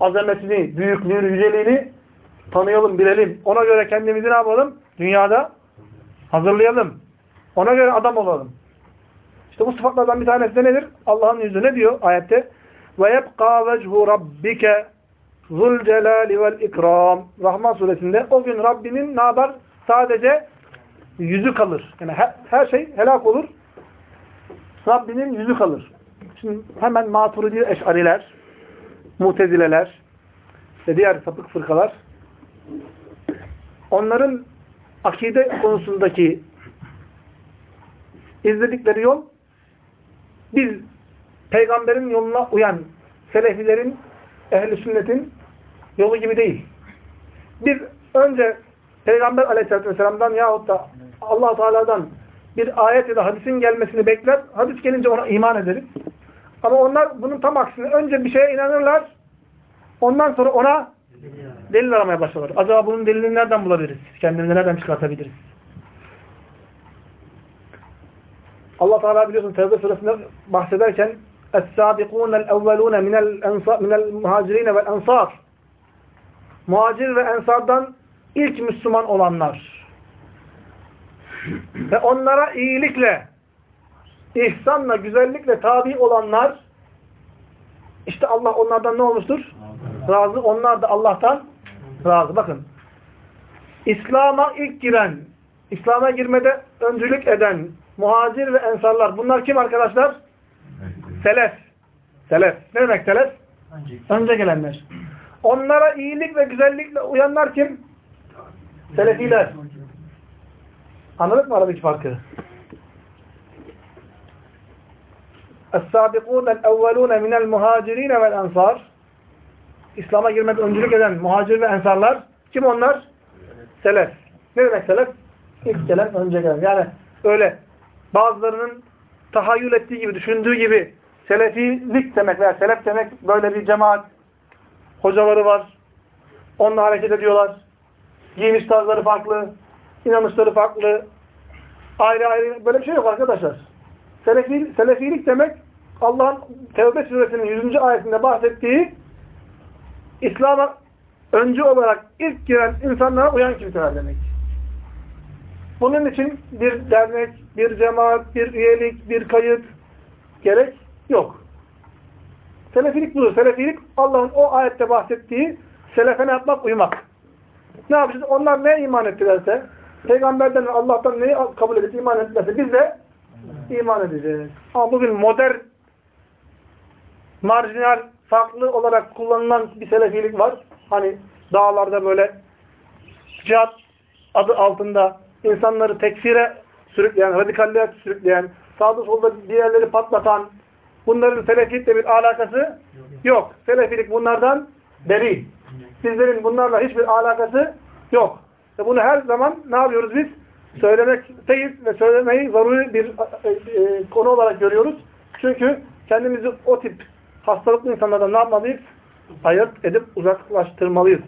azametini, büyüklüğünü, yüceliğini tanıyalım, bilelim. Ona göre kendimizi ne yapalım? Dünyada hazırlayalım. Ona göre adam olalım. İşte bu sıfatlardan bir tanesi de nedir? Allah'ın yüzü ne diyor ayette? Vechu rabbike zul celali vel ikram. Rahman suresinde o gün Rabbinin ne yapar? Sadece yüzü kalır. Yani her, her şey helak olur. Rabbinin yüzü kalır. Şimdi hemen maturidi eşariler, mutezileler ve diğer sapık fırkalar onların akide konusundaki izledikleri yol biz peygamberin yoluna uyan selefilerin, ehli sünnetin yolu gibi değil. Biz önce peygamber aleyhissalatü vesselam'dan yahut da allah Teala'dan bir ayet ya da hadisin gelmesini bekler. Hadis gelince ona iman ederiz. Ama onlar bunun tam aksine önce bir şeye inanırlar. Ondan sonra ona delil aramaya başlarlar. Acaba bunun delilini nereden bulabiliriz? Kendimize nereden çıkartabiliriz? Allah Teala biliyorsun Tevbe suresinde bahsederken Es-sâbikûne el-evvelûne minel muhacirîne vel ensâr Muhacir ve ensardan ilk Müslüman olanlar ve onlara iyilikle ihsanla, güzellikle tabi olanlar işte Allah onlardan ne olmuştur? Razı. Onlar da Allah'tan razı. Bakın İslam'a ilk giren, İslam'a girmede öncülük eden muhacir ve ensarlar. Bunlar kim arkadaşlar? Selef. Selef. Ne demek selef? Önce gelenler. Onlara iyilik ve güzellikle uyanlar kim? Selefiler. Anladık mı aradaki farkı? Es-sâbikûne el-evvelûne minel muhacirîne İslam'a girmeden öncülük eden muhacir ve ensarlar kim onlar? Selef. Ne demek selef? İlk gelen, önce gelen. Yani öyle bazılarının tahayyül ettiği gibi, düşündüğü gibi selefilik demek veya selef demek böyle bir cemaat hocaları var. Onunla hareket ediyorlar. Giyiniş tarzları farklı, inanışları farklı. Ayrı ayrı böyle bir şey yok arkadaşlar. Selefi, selefilik demek Allah'ın Tevbe suresinin 100. ayetinde bahsettiği İslam'a öncü olarak ilk giren insanlara uyan kimseler demek. Bunun için bir dernek, bir cemaat, bir üyelik, bir kayıt gerek yok. Selefilik budur. Selefilik Allah'ın o ayette bahsettiği selefe ne yapmak? Uymak. Ne yapacağız? Onlar ne iman ettilerse, peygamberden Allah'tan neyi kabul edip iman ettilerse biz de iman edeceğiz. Ama bugün modern, marjinal, farklı olarak kullanılan bir selefilik var. Hani dağlarda böyle cihat adı altında insanları tekfire sürükleyen, radikalliğe sürükleyen, sağda solda diğerleri patlatan, bunların selefilikle bir alakası yok. Selefilik bunlardan beri. Sizlerin bunlarla hiçbir alakası yok. Ve bunu her zaman ne yapıyoruz biz? Söylemekteyiz ve söylemeyi zaruri bir e, e, konu olarak görüyoruz. Çünkü kendimizi o tip hastalıklı insanlardan ne yapmalıyız? Ayırt edip uzaklaştırmalıyız.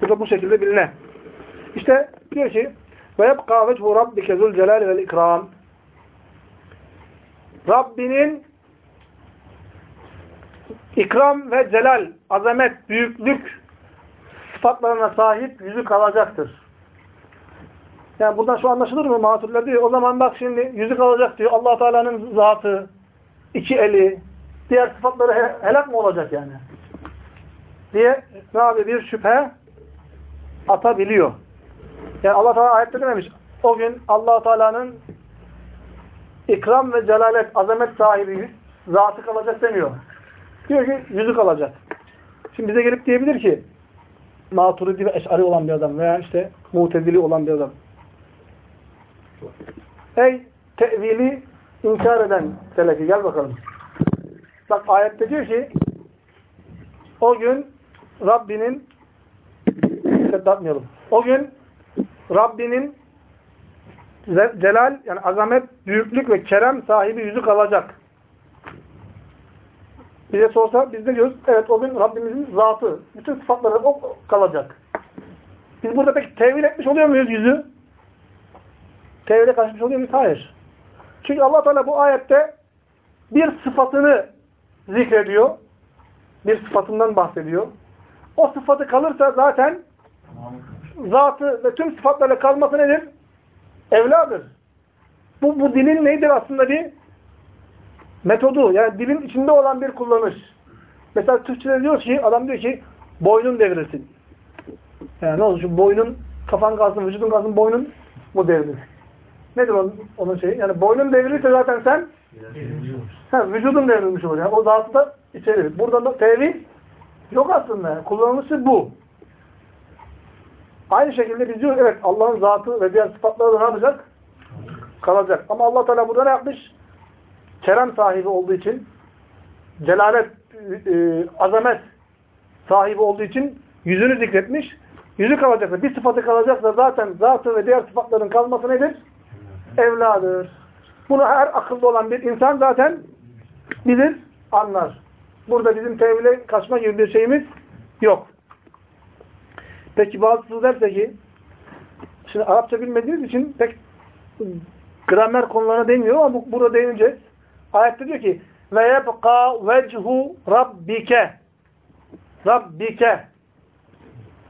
Bu da bu şekilde biline. İşte diyor ki vechu rabbike zul celal vel ikram Rabbinin ikram ve celal, azamet, büyüklük sıfatlarına sahip yüzü kalacaktır. Yani buradan şu anlaşılır mı? Maturlar diyor. O zaman bak şimdi yüzü kalacak diyor. allah Teala'nın zatı, iki eli, diğer sıfatları he helak mı olacak yani? Diye ne abi bir şüphe atabiliyor. Yani allah Teala ayette dememiş. O gün allah Teala'nın ikram ve celalet, azamet sahibi zatı kalacak demiyor. Diyor ki yüzü kalacak. Şimdi bize gelip diyebilir ki maturidi ve eşari olan bir adam veya işte mutezili olan bir adam. Ey tevili inkar eden selefi gel bakalım. Bak ayette diyor ki o gün Rabbinin atmayalım. O gün Rabbinin celal yani azamet, büyüklük ve kerem sahibi yüzü kalacak. bize sorsa biz ne diyoruz? Evet o gün Rabbimizin zatı. Bütün sıfatları o kalacak. Biz burada peki tevil etmiş oluyor muyuz yüzü? Tevhile kaçmış oluyor muyuz? Hayır. Çünkü allah Teala bu ayette bir sıfatını zikrediyor. Bir sıfatından bahsediyor. O sıfatı kalırsa zaten zatı ve tüm sıfatlarla kalması nedir? Evladır. Bu, bu dilin neydir aslında bir metodu. Yani dilin içinde olan bir kullanış. Mesela Türkçe'de diyor ki, adam diyor ki boynun devrilsin. Yani ne olur şu boynun, kafan kalsın, vücudun kalsın, boynun mu devrilir? Nedir onun, onun şeyi? Yani boynun devrilirse zaten sen ha, vücudun devrilmiş olur. Yani o zatı da içerir. Burada da tevhid yok aslında. Yani kullanılışı bu. Aynı şekilde biz diyoruz evet Allah'ın zatı ve diğer sıfatları da ne yapacak? Kalacak. Ama Allah Teala burada ne yapmış? Kerem sahibi olduğu için celalet, e, azamet sahibi olduğu için yüzünü zikretmiş. Yüzü kalacaksa, bir sıfatı kalacaksa zaten zatı ve diğer sıfatların kalması nedir? Evladır. Bunu her akıllı olan bir insan zaten bilir, anlar. Burada bizim tevhile kaçma gibi bir şeyimiz yok. Peki bazısı derse ki şimdi Arapça bilmediğiniz için pek gramer konularına değinmiyor ama bu, burada değineceğiz. Ayette diyor ki ve yebqa vechu rabbike rabbike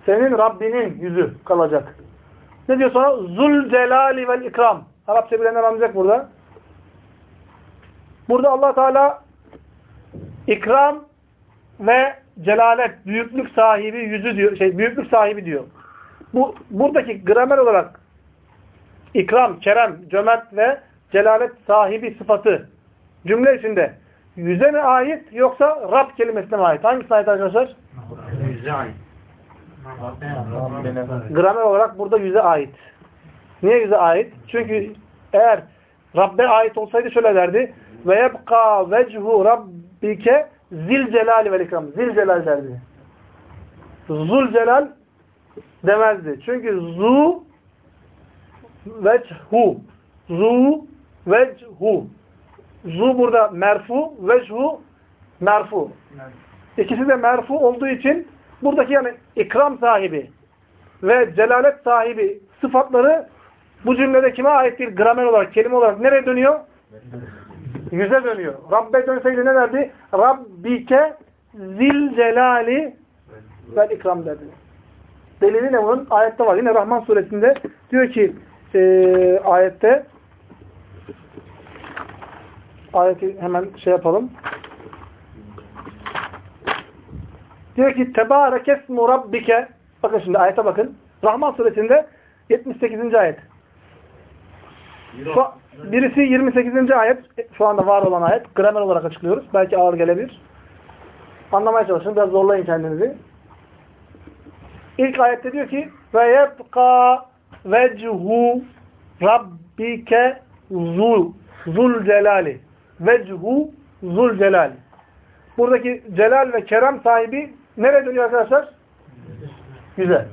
senin Rabbinin yüzü kalacak. Ne diyor sonra? Zul celali vel ikram. Arapça bilenler anlayacak burada. Burada allah Teala ikram ve celalet, büyüklük sahibi yüzü diyor, şey büyüklük sahibi diyor. Bu buradaki gramer olarak ikram, kerem, cömert ve celalet sahibi sıfatı cümle içinde yüze mi ait yoksa Rab kelimesine mi ait? Hangisine ait arkadaşlar? Yüze ait. Gramer olarak burada yüze ait. Niye yüze ait? Çünkü eğer Rabbe ait olsaydı şöyle derdi. Ve yebqa vechu rabbike zil celali vel ikram. Zil celal derdi. Zul celal demezdi. Çünkü zu vechu. Zu vechu. Zu burada merfu, vechu merfu. İkisi de merfu olduğu için buradaki yani ikram sahibi ve celalet sahibi sıfatları bu cümlede kime ait değil? Gramer olarak, kelime olarak nereye dönüyor? Yüze dönüyor. Rabbe dönseydi ne derdi? Rabbike zil celali ve ikram derdi. Delili ne bunun? Ayette var. Yine Rahman suresinde diyor ki e, ayette ayeti hemen şey yapalım. Diyor ki Tebarekesmu Rabbike Bakın şimdi ayete bakın. Rahman suresinde 78. ayet. Şu, birisi 28. ayet. Şu anda var olan ayet. Gramer olarak açıklıyoruz. Belki ağır gelebilir. Anlamaya çalışın. Biraz zorlayın kendinizi. İlk ayette diyor ki ve yebqa vechu rabbike zul zul celali vechu zul celali buradaki celal ve kerem sahibi nereye dönüyor arkadaşlar? Güzel.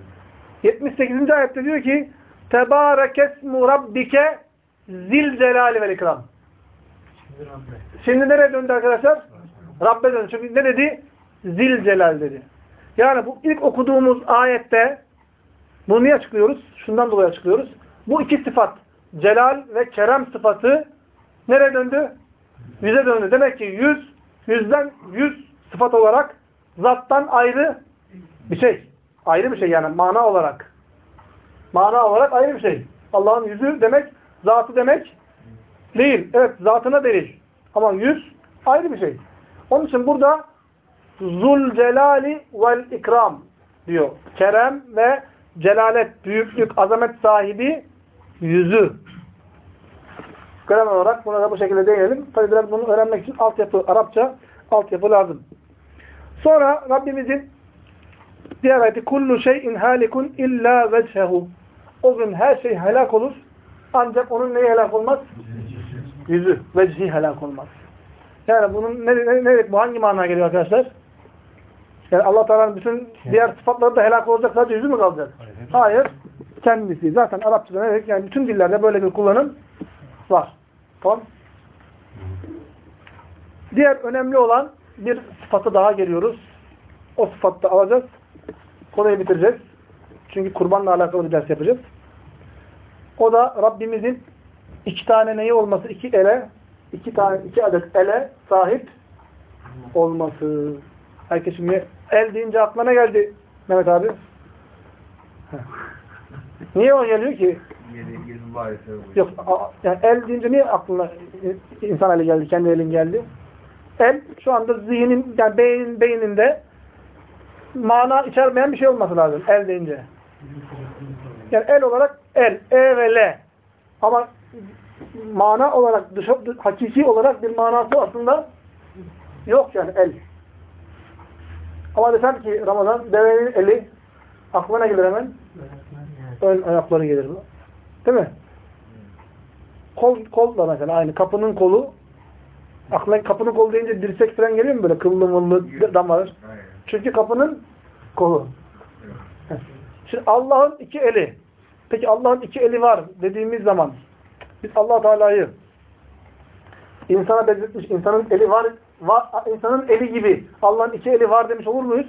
78. ayette diyor ki Tebarekesmu rabbike zil celali vel ikram. Şimdi nereye döndü arkadaşlar? Rabbe döndü. Çünkü ne dedi? Zil celal dedi. Yani bu ilk okuduğumuz ayette bunu niye açıklıyoruz? Şundan dolayı açıklıyoruz. Bu iki sıfat celal ve kerem sıfatı nereye döndü? Yüze döndü. Demek ki yüz, yüzden yüz sıfat olarak zattan ayrı bir şey. Ayrı bir şey yani mana olarak. Mana olarak ayrı bir şey. Allah'ın yüzü demek, zatı demek değil. Evet zatına delil. Ama yüz ayrı bir şey. Onun için burada Zul celali vel ikram diyor. Kerem ve celalet, büyüklük, azamet sahibi yüzü. Gramer olarak buna da bu şekilde değinelim. Tabi biraz bunu öğrenmek için altyapı, Arapça altyapı lazım. Sonra Rabbimizin diğer ayeti kullu şeyin halikun illa vechehu. O gün her şey helak olur. Ancak onun neyi helak olmaz? Yüzü. Vecihi helak olmaz. Yani bunun ne, ne, ne, bu hangi manaya geliyor arkadaşlar? Yani Allah Teala'nın bütün diğer sıfatları da helak olacak sadece yüzü mü kalacak? Hayır. Kendisi. Zaten Arapçada ne demek? Yani bütün dillerde böyle bir kullanım var. Tamam. Diğer önemli olan bir sıfatı daha geliyoruz. O sıfatı alacağız. Konuyu bitireceğiz. Çünkü kurbanla alakalı bir ders yapacağız. O da Rabbimizin iki tane neyi olması? iki ele, iki tane, iki adet ele sahip olması. Herkes şimdi el deyince aklına geldi Mehmet abi. Heh. Niye o geliyor ki? Yok, yani el deyince niye aklına insan eli geldi, kendi elin geldi? El şu anda zihnin, yani beynin, beyninde mana içermeyen bir şey olması lazım el deyince. Yani el olarak el, e ve l. Ama mana olarak, dışa, hakiki olarak bir manası aslında yok yani el. Ama desem ki Ramazan devenin eli aklına gelir hemen. Ön ayakları gelir. Değil mi? Kol, kol da mesela aynı. Kapının kolu aklına kapının kolu deyince dirsek falan geliyor mu böyle kıllı mıllı damar? Çünkü kapının kolu. Şimdi Allah'ın iki eli. Peki Allah'ın iki eli var dediğimiz zaman biz allah Teala'yı insana benzetmiş, insanın eli var, var, insanın eli gibi Allah'ın iki eli var demiş olur muyuz?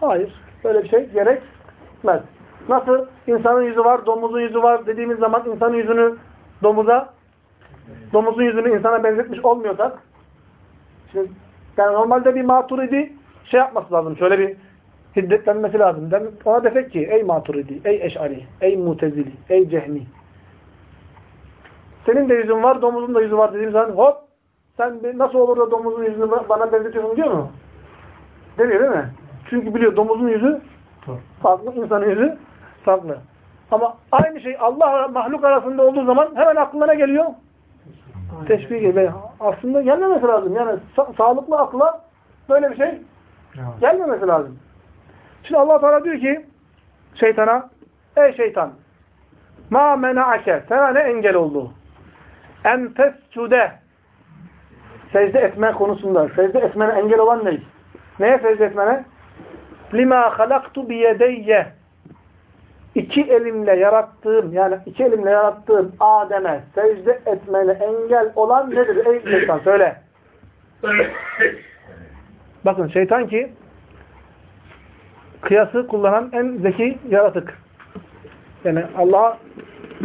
Hayır. Böyle bir şey gerekmez. Nasıl insanın yüzü var, domuzun yüzü var dediğimiz zaman insanın yüzünü domuza, domuzun yüzünü insana benzetmiş olmuyorsak şimdi, yani normalde bir maturidi şey yapması lazım. Şöyle bir hiddetlenmesi lazım. Ona desek ki ey maturidi, ey eş'ari, ey mutezili, ey cehmi. Senin de yüzün var, domuzun da yüzü var dediğim zaman hop sen nasıl olur da domuzun yüzünü bana benzetiyorsun diyor mu? Demiyor değil mi? Çünkü biliyor domuzun yüzü farklı, insanın yüzü farklı. Ama aynı şey Allah mahluk arasında olduğu zaman hemen aklına ne geliyor? Teşbih gibi. Aslında gelmemesi lazım. Yani sa- sağlıklı akla böyle bir şey gelmemesi lazım. Şimdi Allah Teala diyor ki şeytana ey şeytan ma mena'ake sana ne engel oldu? En tescude secde etme konusunda secde etmene engel olan ne? Neye secde etmene? Lima halaktu biyedeyye iki elimle yarattığım yani iki elimle yarattığım Adem'e secde etmene engel olan nedir? Ey şeytan söyle. Bakın şeytan ki kıyası kullanan en zeki yaratık. Yani Allah'a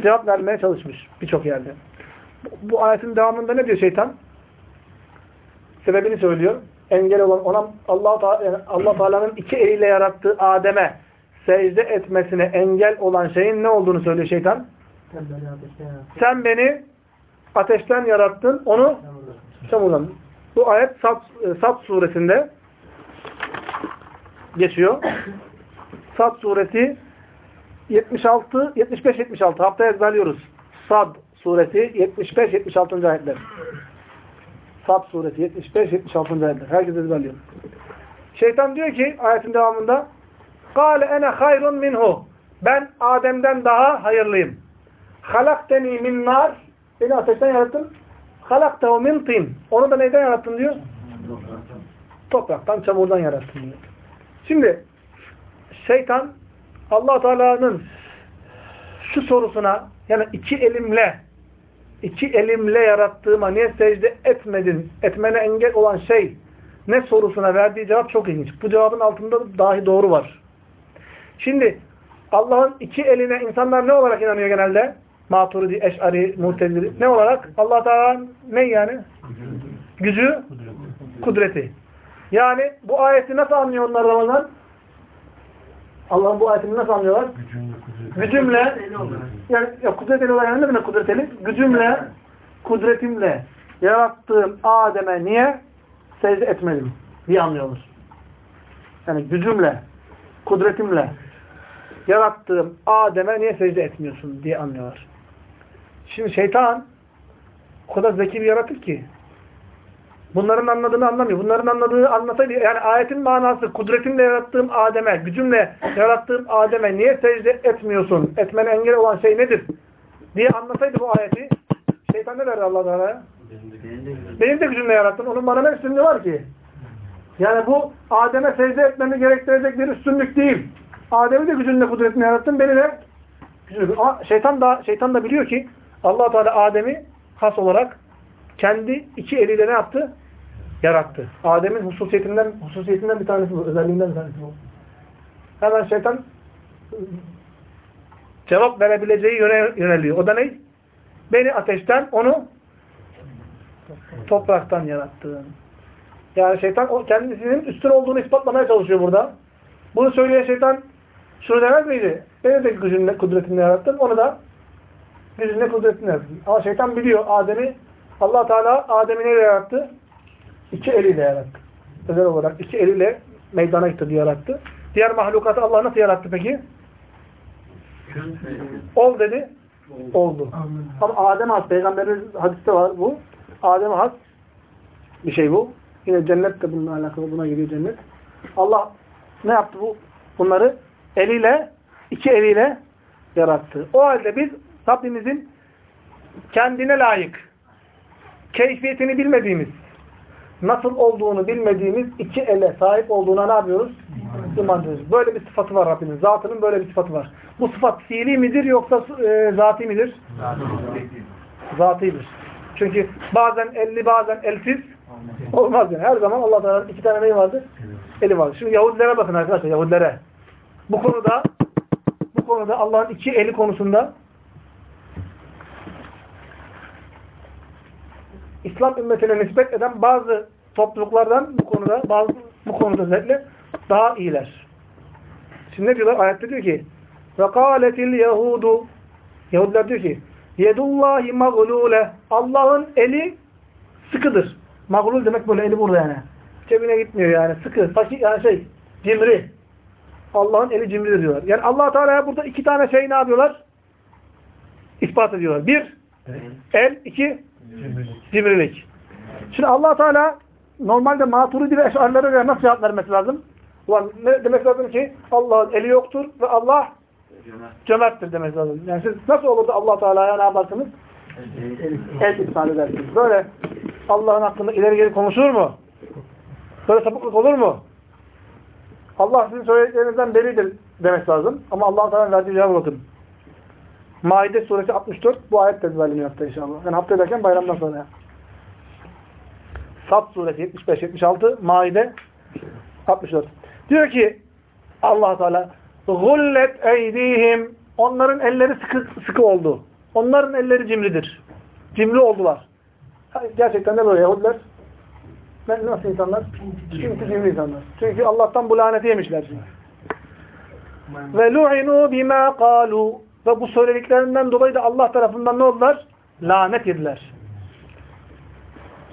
cevap vermeye çalışmış birçok yerde. Bu, ayetin devamında ne diyor şeytan? Sebebini söylüyor. Engel olan ona Allah yani Allah Teala'nın iki eliyle yarattığı Adem'e secde etmesine engel olan şeyin ne olduğunu söylüyor şeytan. Sen beni ateşten yarattın, onu çamurdan. Bu ayet Sat, Sat suresinde geçiyor. Sad suresi 76 75 76 haftaya ezberliyoruz. Sad suresi 75 76. ayetler. Sad suresi 75 76. ayetler. Herkes ezberliyor. Şeytan diyor ki ayetin devamında Kale ene hayrun minhu. Ben Adem'den daha hayırlıyım. Halakteni min nar. Beni ateşten yarattın. Halaktehu min tin. Onu da neyden yarattın diyor? Topraktan, çamurdan yarattın diyor. Şimdi şeytan allah Teala'nın şu sorusuna yani iki elimle iki elimle yarattığıma niye secde etmedin, etmene engel olan şey ne sorusuna verdiği cevap çok ilginç. Bu cevabın altında dahi doğru var. Şimdi Allah'ın iki eline insanlar ne olarak inanıyor genelde? Maturidi, Eş'ari, Mu'tezili. Ne olarak? allah Teala'nın ne yani? Gücü, kudreti. Yani bu ayeti nasıl anlıyor onlar Ramazan? Allah'ın bu ayetini nasıl anlıyorlar? Gücümle, yani ya kudret eli olan yani ne demek kudret eli? Gücümle, kudretimle yarattığım Adem'e niye secde etmedim diye anlıyorlar. Yani gücümle, kudretimle yarattığım Adem'e niye secde etmiyorsun diye anlıyorlar. Şimdi şeytan o kadar zeki bir yaratık ki bunların anladığını anlamıyor. Bunların anladığını anlasaydı yani ayetin manası kudretimle yarattığım Adem'e, gücümle yarattığım Adem'e niye secde etmiyorsun? Etmene engel olan şey nedir? diye anlasaydı bu ayeti şeytan ne derdi Allah Teala'ya? Benim de gücümle yarattın. Onun bana ne üstünlüğü var ki? Yani bu Adem'e secde etmemi gerektirecek bir üstünlük değil. Adem'i de gücünle kudretinle yarattın. Beni de gücünle. Şeytan da, şeytan da biliyor ki allah Teala Adem'i has olarak kendi iki eliyle ne yaptı? yarattı. Adem'in hususiyetinden, hususiyetinden bir tanesi bu. Özelliğinden bir tanesi bu. Hemen şeytan cevap verebileceği yöne yöneliyor. O da ne? Beni ateşten, onu topraktan yarattı. Yani şeytan o kendisinin üstün olduğunu ispatlamaya çalışıyor burada. Bunu söyleyen şeytan şunu demez miydi? Beni de gücünle, kudretinle yarattın. Onu da gücünle, kudretinle yarattın. Ama şeytan biliyor Adem'i. Allah Teala Adem'i neyle yarattı? İki eliyle yarattı. Özel olarak iki eliyle meydana getirdi, yarattı. Diğer mahlukatı Allah nasıl yarattı peki? Ol dedi. Oldu. Ama Adem has, peygamberin hadiste var bu. Adem has bir şey bu. Yine cennet de bununla alakalı buna giriyor cennet. Allah ne yaptı bu? Bunları eliyle, iki eliyle yarattı. O halde biz Rabbimizin kendine layık, keyfiyetini bilmediğimiz, nasıl olduğunu bilmediğimiz iki ele sahip olduğuna ne yapıyoruz? İman ediyoruz. Böyle bir sıfatı var Rabbimiz. Zatının böyle bir sıfatı var. Bu sıfat fiili midir yoksa e, zati midir? Zatidir. Çünkü bazen elli bazen elsiz olmaz yani. Her zaman Allah Teala'nın iki tane neyi vardır? Eli vardır. Şimdi Yahudilere bakın arkadaşlar Yahudilere. Bu konuda bu konuda Allah'ın iki eli konusunda İslam ümmetine nispet eden bazı topluluklardan bu konuda bazı bu konuda özellikle daha iyiler. Şimdi ne diyorlar? Ayette diyor ki وَقَالَتِ الْيَهُودُ Yahudiler diyor ki Yedullahi maglule Allah'ın eli sıkıdır. Maglul demek böyle eli burada yani. Cebine gitmiyor yani. Sıkı. Fakir yani şey cimri. Allah'ın eli cimridir diyorlar. Yani allah Teala'ya burada iki tane şey ne yapıyorlar? İspat ediyorlar. Bir, el. iki cimrilik. Şimdi allah Teala normalde maturidi ve eşarlara nasıl cevap vermesi lazım? Ulan ne demek lazım ki Allah'ın eli yoktur ve Allah cömerttir demek lazım. Yani siz nasıl olur da allah Teala'ya ne yaparsınız? El ihsan edersiniz. Böyle Allah'ın hakkında ileri geri konuşulur mu? Böyle sapıklık olur mu? Allah sizin söylediklerinizden beridir demek lazım. Ama allah Teala'nın verdiği cevabı bakın. Maide suresi 64 bu ayet tezberleniyor hafta inşallah. Yani hafta derken bayramdan sonra. Sat suresi 75-76 Maide 64. Diyor ki allah Teala Gullet eydihim Onların elleri sıkı, sıkı oldu. Onların elleri cimridir. Cimri oldular. Gerçekten de böyle Yahudiler nasıl insanlar? Çünkü cimri insanlar. Çünkü Allah'tan bu laneti yemişler. Ve lu'inu bima kalu ve bu söylediklerinden dolayı da Allah tarafından ne oldular? Lanet yediler.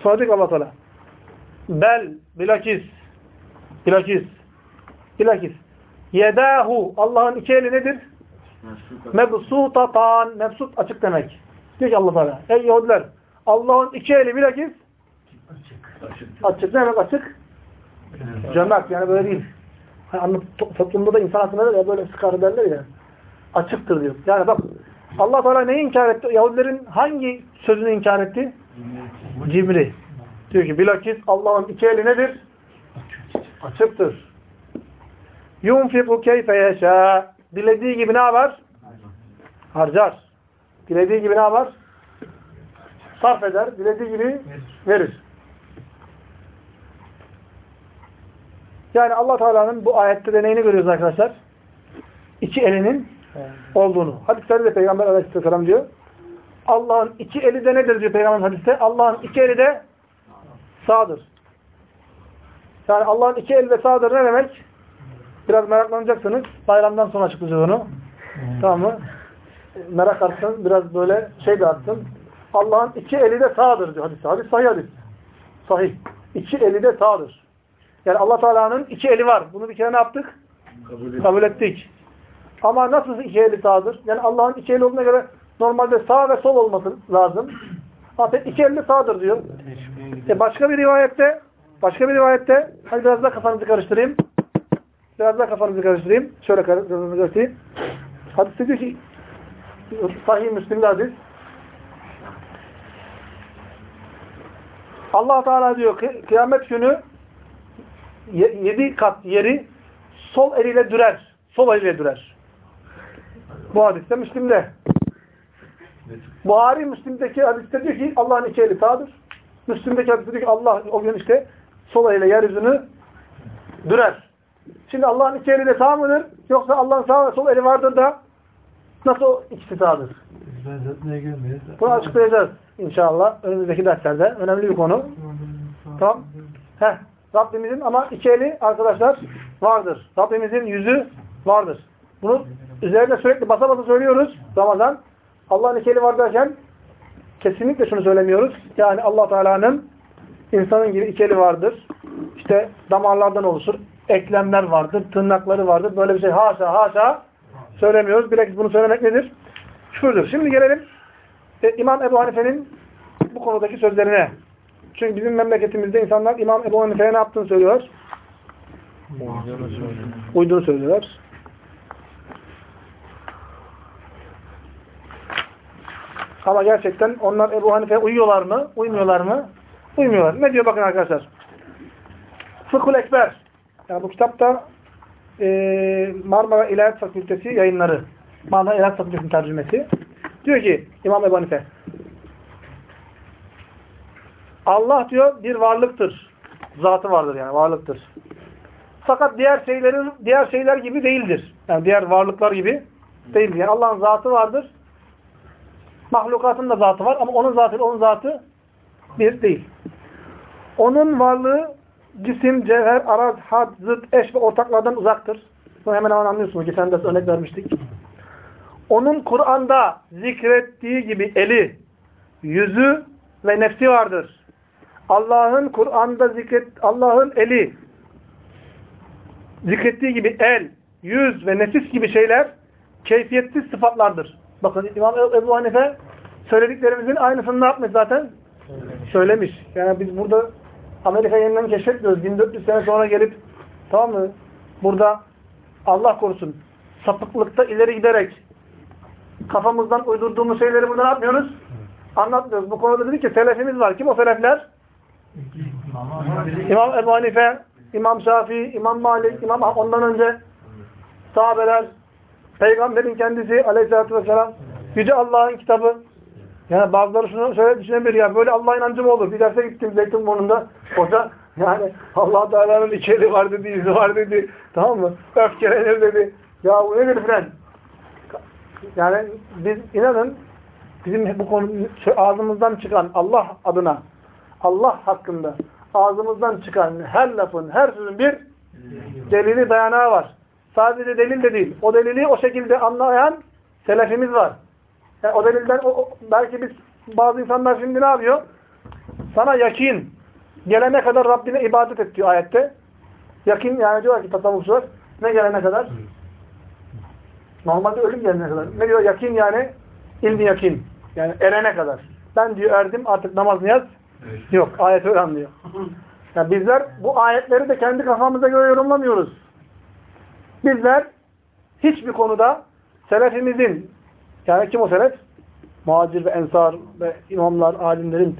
Ki Allah Teala bel bilakis bilakis bilakis yedahu Allah'ın iki eli nedir? Mebsutatan mebsut açık demek. Diyor ki Allah Teala ey Yahudiler Allah'ın iki eli bilakis açık. Ne demek açık? Cömert yani böyle değil. Hani toplumda da insan hakkında da böyle sıkar derler ya. Açıktır diyor. Yani bak Allah Teala neyi inkar etti? Yahudilerin hangi sözünü inkar etti? Cimri. Diyor ki bilakis Allah'ın iki eli nedir? Açıktır. Yunfiku keyfe yeşâ. Dilediği gibi ne yapar? Harcar. Dilediği gibi ne yapar? Sarf eder. Dilediği gibi verir. Yani Allah Teala'nın bu ayette de görüyoruz arkadaşlar? İki elinin olduğunu. Hadislerde de Peygamber Aleyhisselam diyor. Allah'ın iki eli de nedir diyor Peygamber hadiste? Allah'ın iki eli de sağdır. Yani Allah'ın iki eli de sağdır ne demek? Biraz meraklanacaksınız. Bayramdan sonra açıklayacağız onu. Tamam mı? Merak artsın. Biraz böyle şey de artsın. Allah'ın iki eli de sağdır diyor hadis. Hadis sahih hadis. Sahih. İki eli de sağdır. Yani Allah Teala'nın iki eli var. Bunu bir kere ne yaptık? Kabul, ettik. Ama nasıl iki eli sağdır? Yani Allah'ın iki eli olduğuna göre normalde sağ ve sol olması lazım. Ama iki de sağdır diyor. E başka bir rivayette başka bir rivayette hadi biraz daha kafanızı karıştırayım. Biraz daha kafanızı karıştırayım. Şöyle kafanızı karıştırayım. Hadis diyor ki Sahih Müslim'de hadis. Allah Teala diyor ki kıyamet günü ye- yedi kat yeri sol eliyle dürer. Sol eliyle dürer. Bu hadiste Müslim'de. Buhari Müslim'deki hadiste diyor ki Allah'ın iki eli sağdır. Müslüm'deki hadis diyor ki Allah o gün işte sol eliyle yeryüzünü dürer. Şimdi Allah'ın iki eli de sağ mıdır? Yoksa Allah'ın sağ ve sol eli vardır da nasıl ikisi sağdır? Bunu açıklayacağız inşallah önümüzdeki derslerde. Önemli bir konu. Tamam. Heh. Rabbimizin ama iki eli arkadaşlar vardır. Rabbimizin yüzü vardır. Bunu üzerinde sürekli basa basa söylüyoruz Ramazan. Allah'ın iki eli var derken kesinlikle şunu söylemiyoruz. Yani allah Teala'nın insanın gibi iki eli vardır. İşte damarlardan oluşur. Eklemler vardır. Tırnakları vardır. Böyle bir şey haşa haşa söylemiyoruz. Bilakis bunu söylemek nedir? Küfürdür. Şimdi gelelim e, İmam Ebu Hanife'nin bu konudaki sözlerine. Çünkü bizim memleketimizde insanlar İmam Ebu Hanife'ye ne yaptığını söylüyorlar? Uyduğunu söylüyorlar. Ama gerçekten onlar Ebu Hanife'ye uyuyorlar mı? Uymuyorlar mı? Uymuyorlar. Ne diyor bakın arkadaşlar. Fıkhul Ekber. Yani bu kitapta e, Marmara İlahiyat Fakültesi yayınları. Marmara İlahiyat Fakültesi'nin tercümesi. Diyor ki İmam Ebu Hanife Allah diyor bir varlıktır. Zatı vardır yani varlıktır. Fakat diğer şeylerin diğer şeyler gibi değildir. Yani diğer varlıklar gibi değildir. Yani Allah'ın zatı vardır. Mahlukatın da zatı var ama onun zatı onun zatı bir değil. Onun varlığı cisim, cevher, araz, had, zıt, eş ve ortaklardan uzaktır. Bunu hemen hemen anlıyorsunuz. Geçen ders örnek vermiştik. Onun Kur'an'da zikrettiği gibi eli, yüzü ve nefsi vardır. Allah'ın Kur'an'da zikret Allah'ın eli zikrettiği gibi el, yüz ve nefis gibi şeyler keyfiyetsiz sıfatlardır. Bakın İmam Ebu Hanife söylediklerimizin aynısını ne yapmış zaten? Söylemiş. Yani biz burada Amerika yeniden keşfetmiyoruz. 1400 sene sonra gelip tamam mı? Burada Allah korusun sapıklıkta ileri giderek kafamızdan uydurduğumuz şeyleri burada ne yapmıyoruz? Anlatmıyoruz. Bu konuda dedik ki selefimiz var. Kim o selefler? İmam Ebu Hanife, İmam Şafii, İmam Malik, İmam ondan önce sahabeler, Peygamberin kendisi aleyhissalatü vesselam, Yüce Allah'ın kitabı. Yani bazıları şunu şöyle düşünebilir ya, böyle Allah inancı mı olur? Bir derse gittim Zeytinburnu'nda, hoca yani allah Teala'nın iki eli var dedi, yüzü var dedi, tamam mı? Öfkelenir dedi. Ya bu nedir filan? Yani biz inanın, bizim bu konu ağzımızdan çıkan Allah adına Allah hakkında ağzımızdan çıkan her lafın, her sözün bir delili dayanağı var. Sadece delil de değil. O delili o şekilde anlayan selefimiz var. Yani o delilden o, o, belki biz bazı insanlar şimdi ne yapıyor? Sana yakin gelene kadar Rabbine ibadet et diyor ayette. Yakin yani diyor ki tasavvufçular ne gelene kadar? Normalde ölüm gelene kadar. Ne diyor? Yakin yani ilmi yakin. Yani erene kadar. Ben diyor erdim artık namaz niyaz Yok. Ayet öyle anlıyor. Yani bizler bu ayetleri de kendi kafamıza göre yorumlamıyoruz. Bizler hiçbir konuda selefimizin yani kim o selef? Muhacir ve ensar ve imamlar, alimlerin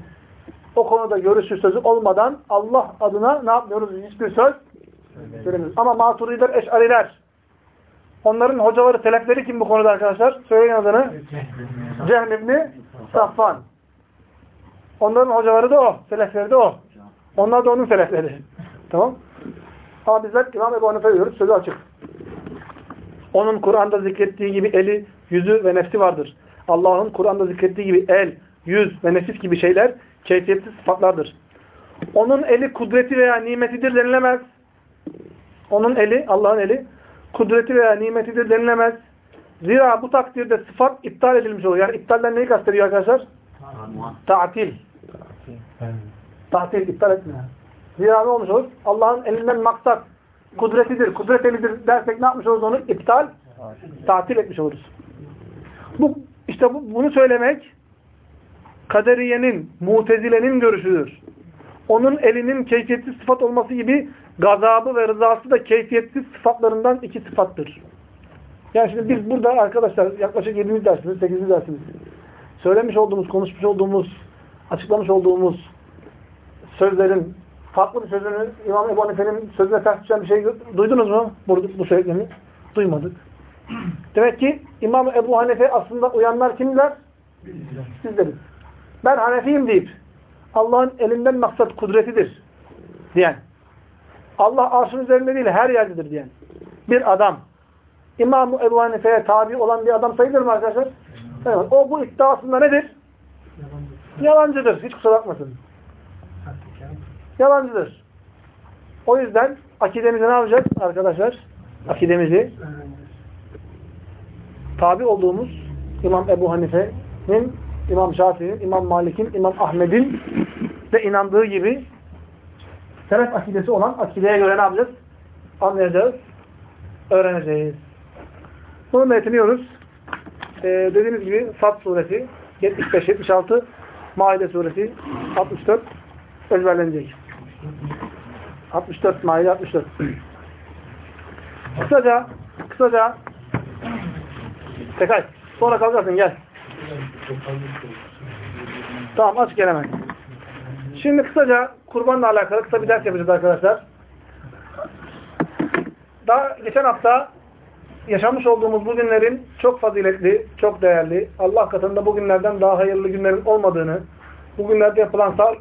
o konuda görüşü sözü olmadan Allah adına ne yapmıyoruz? Hiçbir söz söylemiyoruz. Ama maturiler, eşariler onların hocaları, selefleri kim bu konuda arkadaşlar? Söyleyin adını. Cehl İbni Safvan. Onların hocaları da o. Selefleri de o. Onlar da onun selefleri. tamam. Ama bizler İmam Ebu Hanife diyoruz. Sözü açık. Onun Kur'an'da zikrettiği gibi eli, yüzü ve nefsi vardır. Allah'ın Kur'an'da zikrettiği gibi el, yüz ve nefis gibi şeyler keyfiyetsiz sıfatlardır. Onun eli kudreti veya nimetidir denilemez. Onun eli, Allah'ın eli kudreti veya nimetidir denilemez. Zira bu takdirde sıfat iptal edilmiş olur. Yani iptalden neyi kastediyor arkadaşlar? Ta'til. Tatil, iptal etmiyor. Zira ne olmuş olur? Allah'ın elinden maksat kudretidir, kudret elidir dersek ne yapmış oluruz onu? İptal, tatil etmiş oluruz. Bu, işte bu, bunu söylemek kaderiyenin, mutezilenin görüşüdür. Onun elinin keyfiyetsiz sıfat olması gibi gazabı ve rızası da keyfiyetsiz sıfatlarından iki sıfattır. Yani şimdi biz burada arkadaşlar yaklaşık 7. dersimiz, 8. dersimiz söylemiş olduğumuz, konuşmuş olduğumuz, açıklamış olduğumuz sözlerin farklı bir sözünü İmam Ebu Hanife'nin sözüne ters düşen bir şey duydunuz mu? Bu, bu söylediklerini. Duymadık. Demek ki İmam Ebu Hanife aslında uyanlar kimler? Sizleriz. Ben Hanefiyim deyip Allah'ın elinden maksat kudretidir diyen. Allah arşın üzerinde değil her yerdedir diyen. Bir adam. İmam-ı Ebu Hanife'ye tabi olan bir adam sayılır mı arkadaşlar? Evet. O bu iddiasında nedir? Yalancıdır. Hiç kusura bakmasın. Yalancıdır. O yüzden akidemizi ne yapacağız arkadaşlar? Akidemizi tabi olduğumuz İmam Ebu Hanife'nin, İmam Şafii'nin, İmam Malik'in, İmam Ahmet'in ve inandığı gibi selef akidesi olan akideye göre ne yapacağız? Anlayacağız, öğreneceğiz. Bunu metiniyoruz. Ee, dediğimiz gibi Sad suresi 75-76 Maide suresi 64 ezberlenecek. 64 Maide 64. kısaca kısaca Tekay. Sonra kalkarsın gel. Tamam aç gel hemen. Şimdi kısaca kurbanla alakalı kısa bir ders yapacağız arkadaşlar. Daha geçen hafta yaşamış olduğumuz bu günlerin çok faziletli, çok değerli, Allah katında bu günlerden daha hayırlı günlerin olmadığını, bu günlerde yapılan sal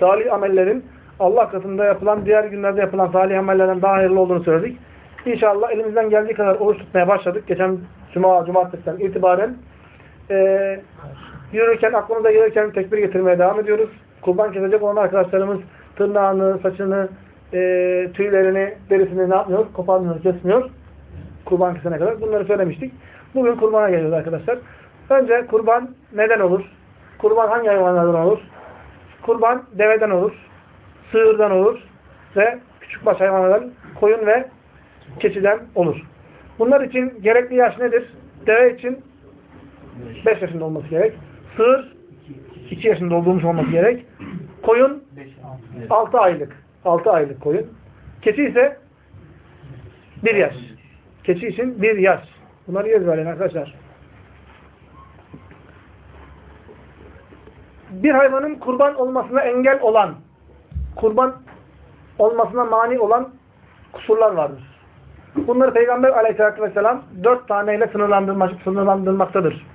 salih amellerin Allah katında yapılan diğer günlerde yapılan salih amellerden daha hayırlı olduğunu söyledik. İnşallah elimizden geldiği kadar oruç tutmaya başladık. Geçen Cuma, Cumartesi'den itibaren e, yürürken, aklımıza gelirken tekbir getirmeye devam ediyoruz. Kurban kesecek olan arkadaşlarımız tırnağını, saçını, e, tüylerini, derisini ne yapmıyor? Koparmıyor, kesmiyor. Kurban kesene kadar. Bunları söylemiştik. Bugün kurbana geliyoruz arkadaşlar. Önce kurban neden olur? Kurban hangi hayvanlardan olur? Kurban deveden olur. Sığırdan olur. Ve küçükbaş hayvanlardan koyun ve keçiden olur. Bunlar için gerekli yaş nedir? Deve için 5 yaşında olması gerek. Sığır 2 yaşında olduğumuz olması gerek. Koyun 6 aylık. 6 aylık koyun. Keçi ise 1 yaş. Keçi için 1 yaş. Bunları ezberleyin arkadaşlar. Bir hayvanın kurban olmasına engel olan, kurban olmasına mani olan kusurlar vardır. Bunları Peygamber aleyhissalatü vesselam dört taneyle sınırlandırmak, sınırlandırmaktadır.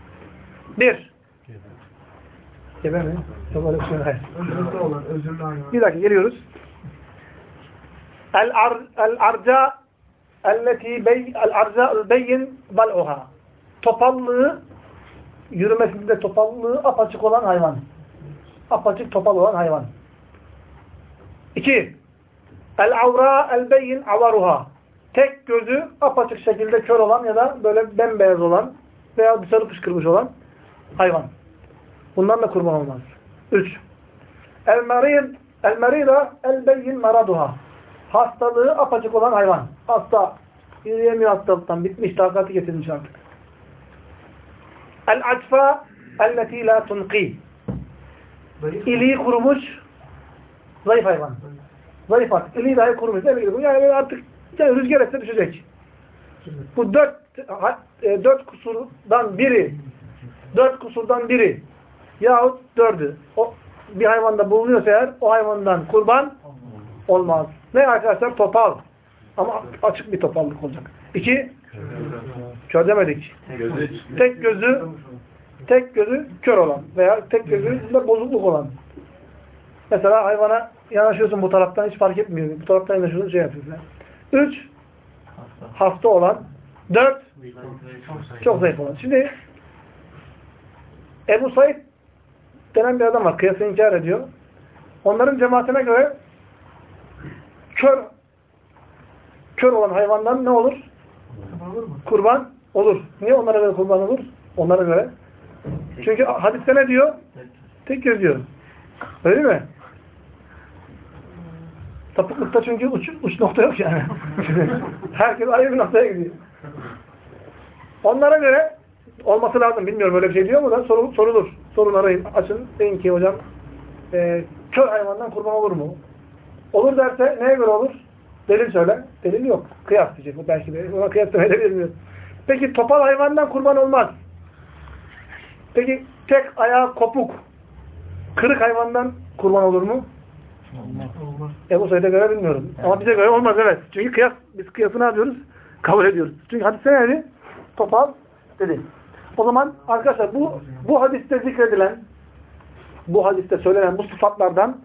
Bir. Gebe mi? Yok öyle bir şey. Bir dakika geliyoruz. El-arca elleti bey el-arca beyin bal'uha. Topallığı yürümesinde topallığı apaçık olan hayvan. Apaçık topal olan hayvan. İki. El-avra el-beyin avaruha. Tek gözü apaçık şekilde kör olan ya da böyle bembeyaz olan veya dışarı fışkırmış olan hayvan. Bundan da kurban olmaz. Üç. El-merid el-merida el-beyin maraduha. Hastalığı apaçık olan hayvan. Hasta. Yürüyemiyor hastalıktan. Bitmiş. Takati getirmiş artık. El-acfa el-leti la tunqi. İliği kurumuş zayıf hayvan. Zayıf artık. İliği dahi kurumuş. Bileyim. Yani artık yani rüzgar etse düşecek. Bu dört, e, dört kusurdan biri dört kusurdan biri yahut dördü o, bir hayvanda bulunuyorsa eğer o hayvandan kurban olmaz. Ne arkadaşlar? Topal. Ama açık bir topallık olacak. İki, kör demedik. Tek gözü tek gözü kör olan veya tek gözünde bozukluk olan. Mesela hayvana yanaşıyorsun bu taraftan hiç fark etmiyor. Bu taraftan yanaşıyorsun şey yapıyorsun. Üç, hasta olan. Dört, çok zayıf olan. Şimdi Ebu Said denen bir adam var. Kıyası inkar ediyor. Onların cemaatine göre kör kör olan hayvandan ne olur? Kurban olur. Niye onlara göre kurban olur? Onlara göre. Çünkü hadiste ne diyor? Tek göz diyor. Öyle mi? Sapıklıkta çünkü uç, uç nokta yok yani. Herkes ayrı bir noktaya gidiyor. Onlara göre olması lazım. Bilmiyorum böyle bir şey diyor mu da sorulur. sorulur. Sorun arayın. Açın. Deyin ki hocam e, kör hayvandan kurban olur mu? Olur derse neye göre olur? Delil söyle. Delil yok. Kıyas diyecek. Belki de. Ona kıyas demeyi bilmiyor. Peki topal hayvandan kurban olmaz. Peki tek ayağı kopuk kırık hayvandan kurban olur mu? Ebu Said'e göre bilmiyorum. Ama bize göre olmaz evet. Çünkü kıyas, biz kıyası ne yapıyoruz? Kabul ediyoruz. Çünkü hadiste neydi? Topal dedi. O zaman arkadaşlar bu bu hadiste zikredilen bu hadiste söylenen bu sıfatlardan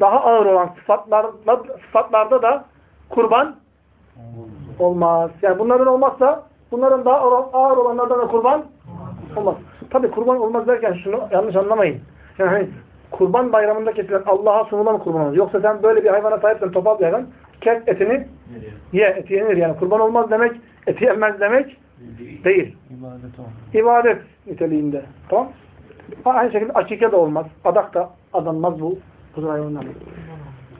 daha ağır olan sıfatlarda, sıfatlarda da kurban olmaz. Yani bunların olmazsa bunların daha ağır, ağır olanlardan da kurban olmaz. Tabi kurban olmaz derken şunu yanlış anlamayın. Yani hani kurban bayramında kesilen Allah'a sunulan kurban olmaz. Yoksa sen böyle bir hayvana sahipsen topal bir hayvan kes etini ye. Eti yenir yani. Kurban olmaz demek eti yenmez demek değil. İbadet olmaz. İbadet niteliğinde. Tamam Aynı şekilde akike de olmaz. Adak da adanmaz bu kuzu hayvanlar.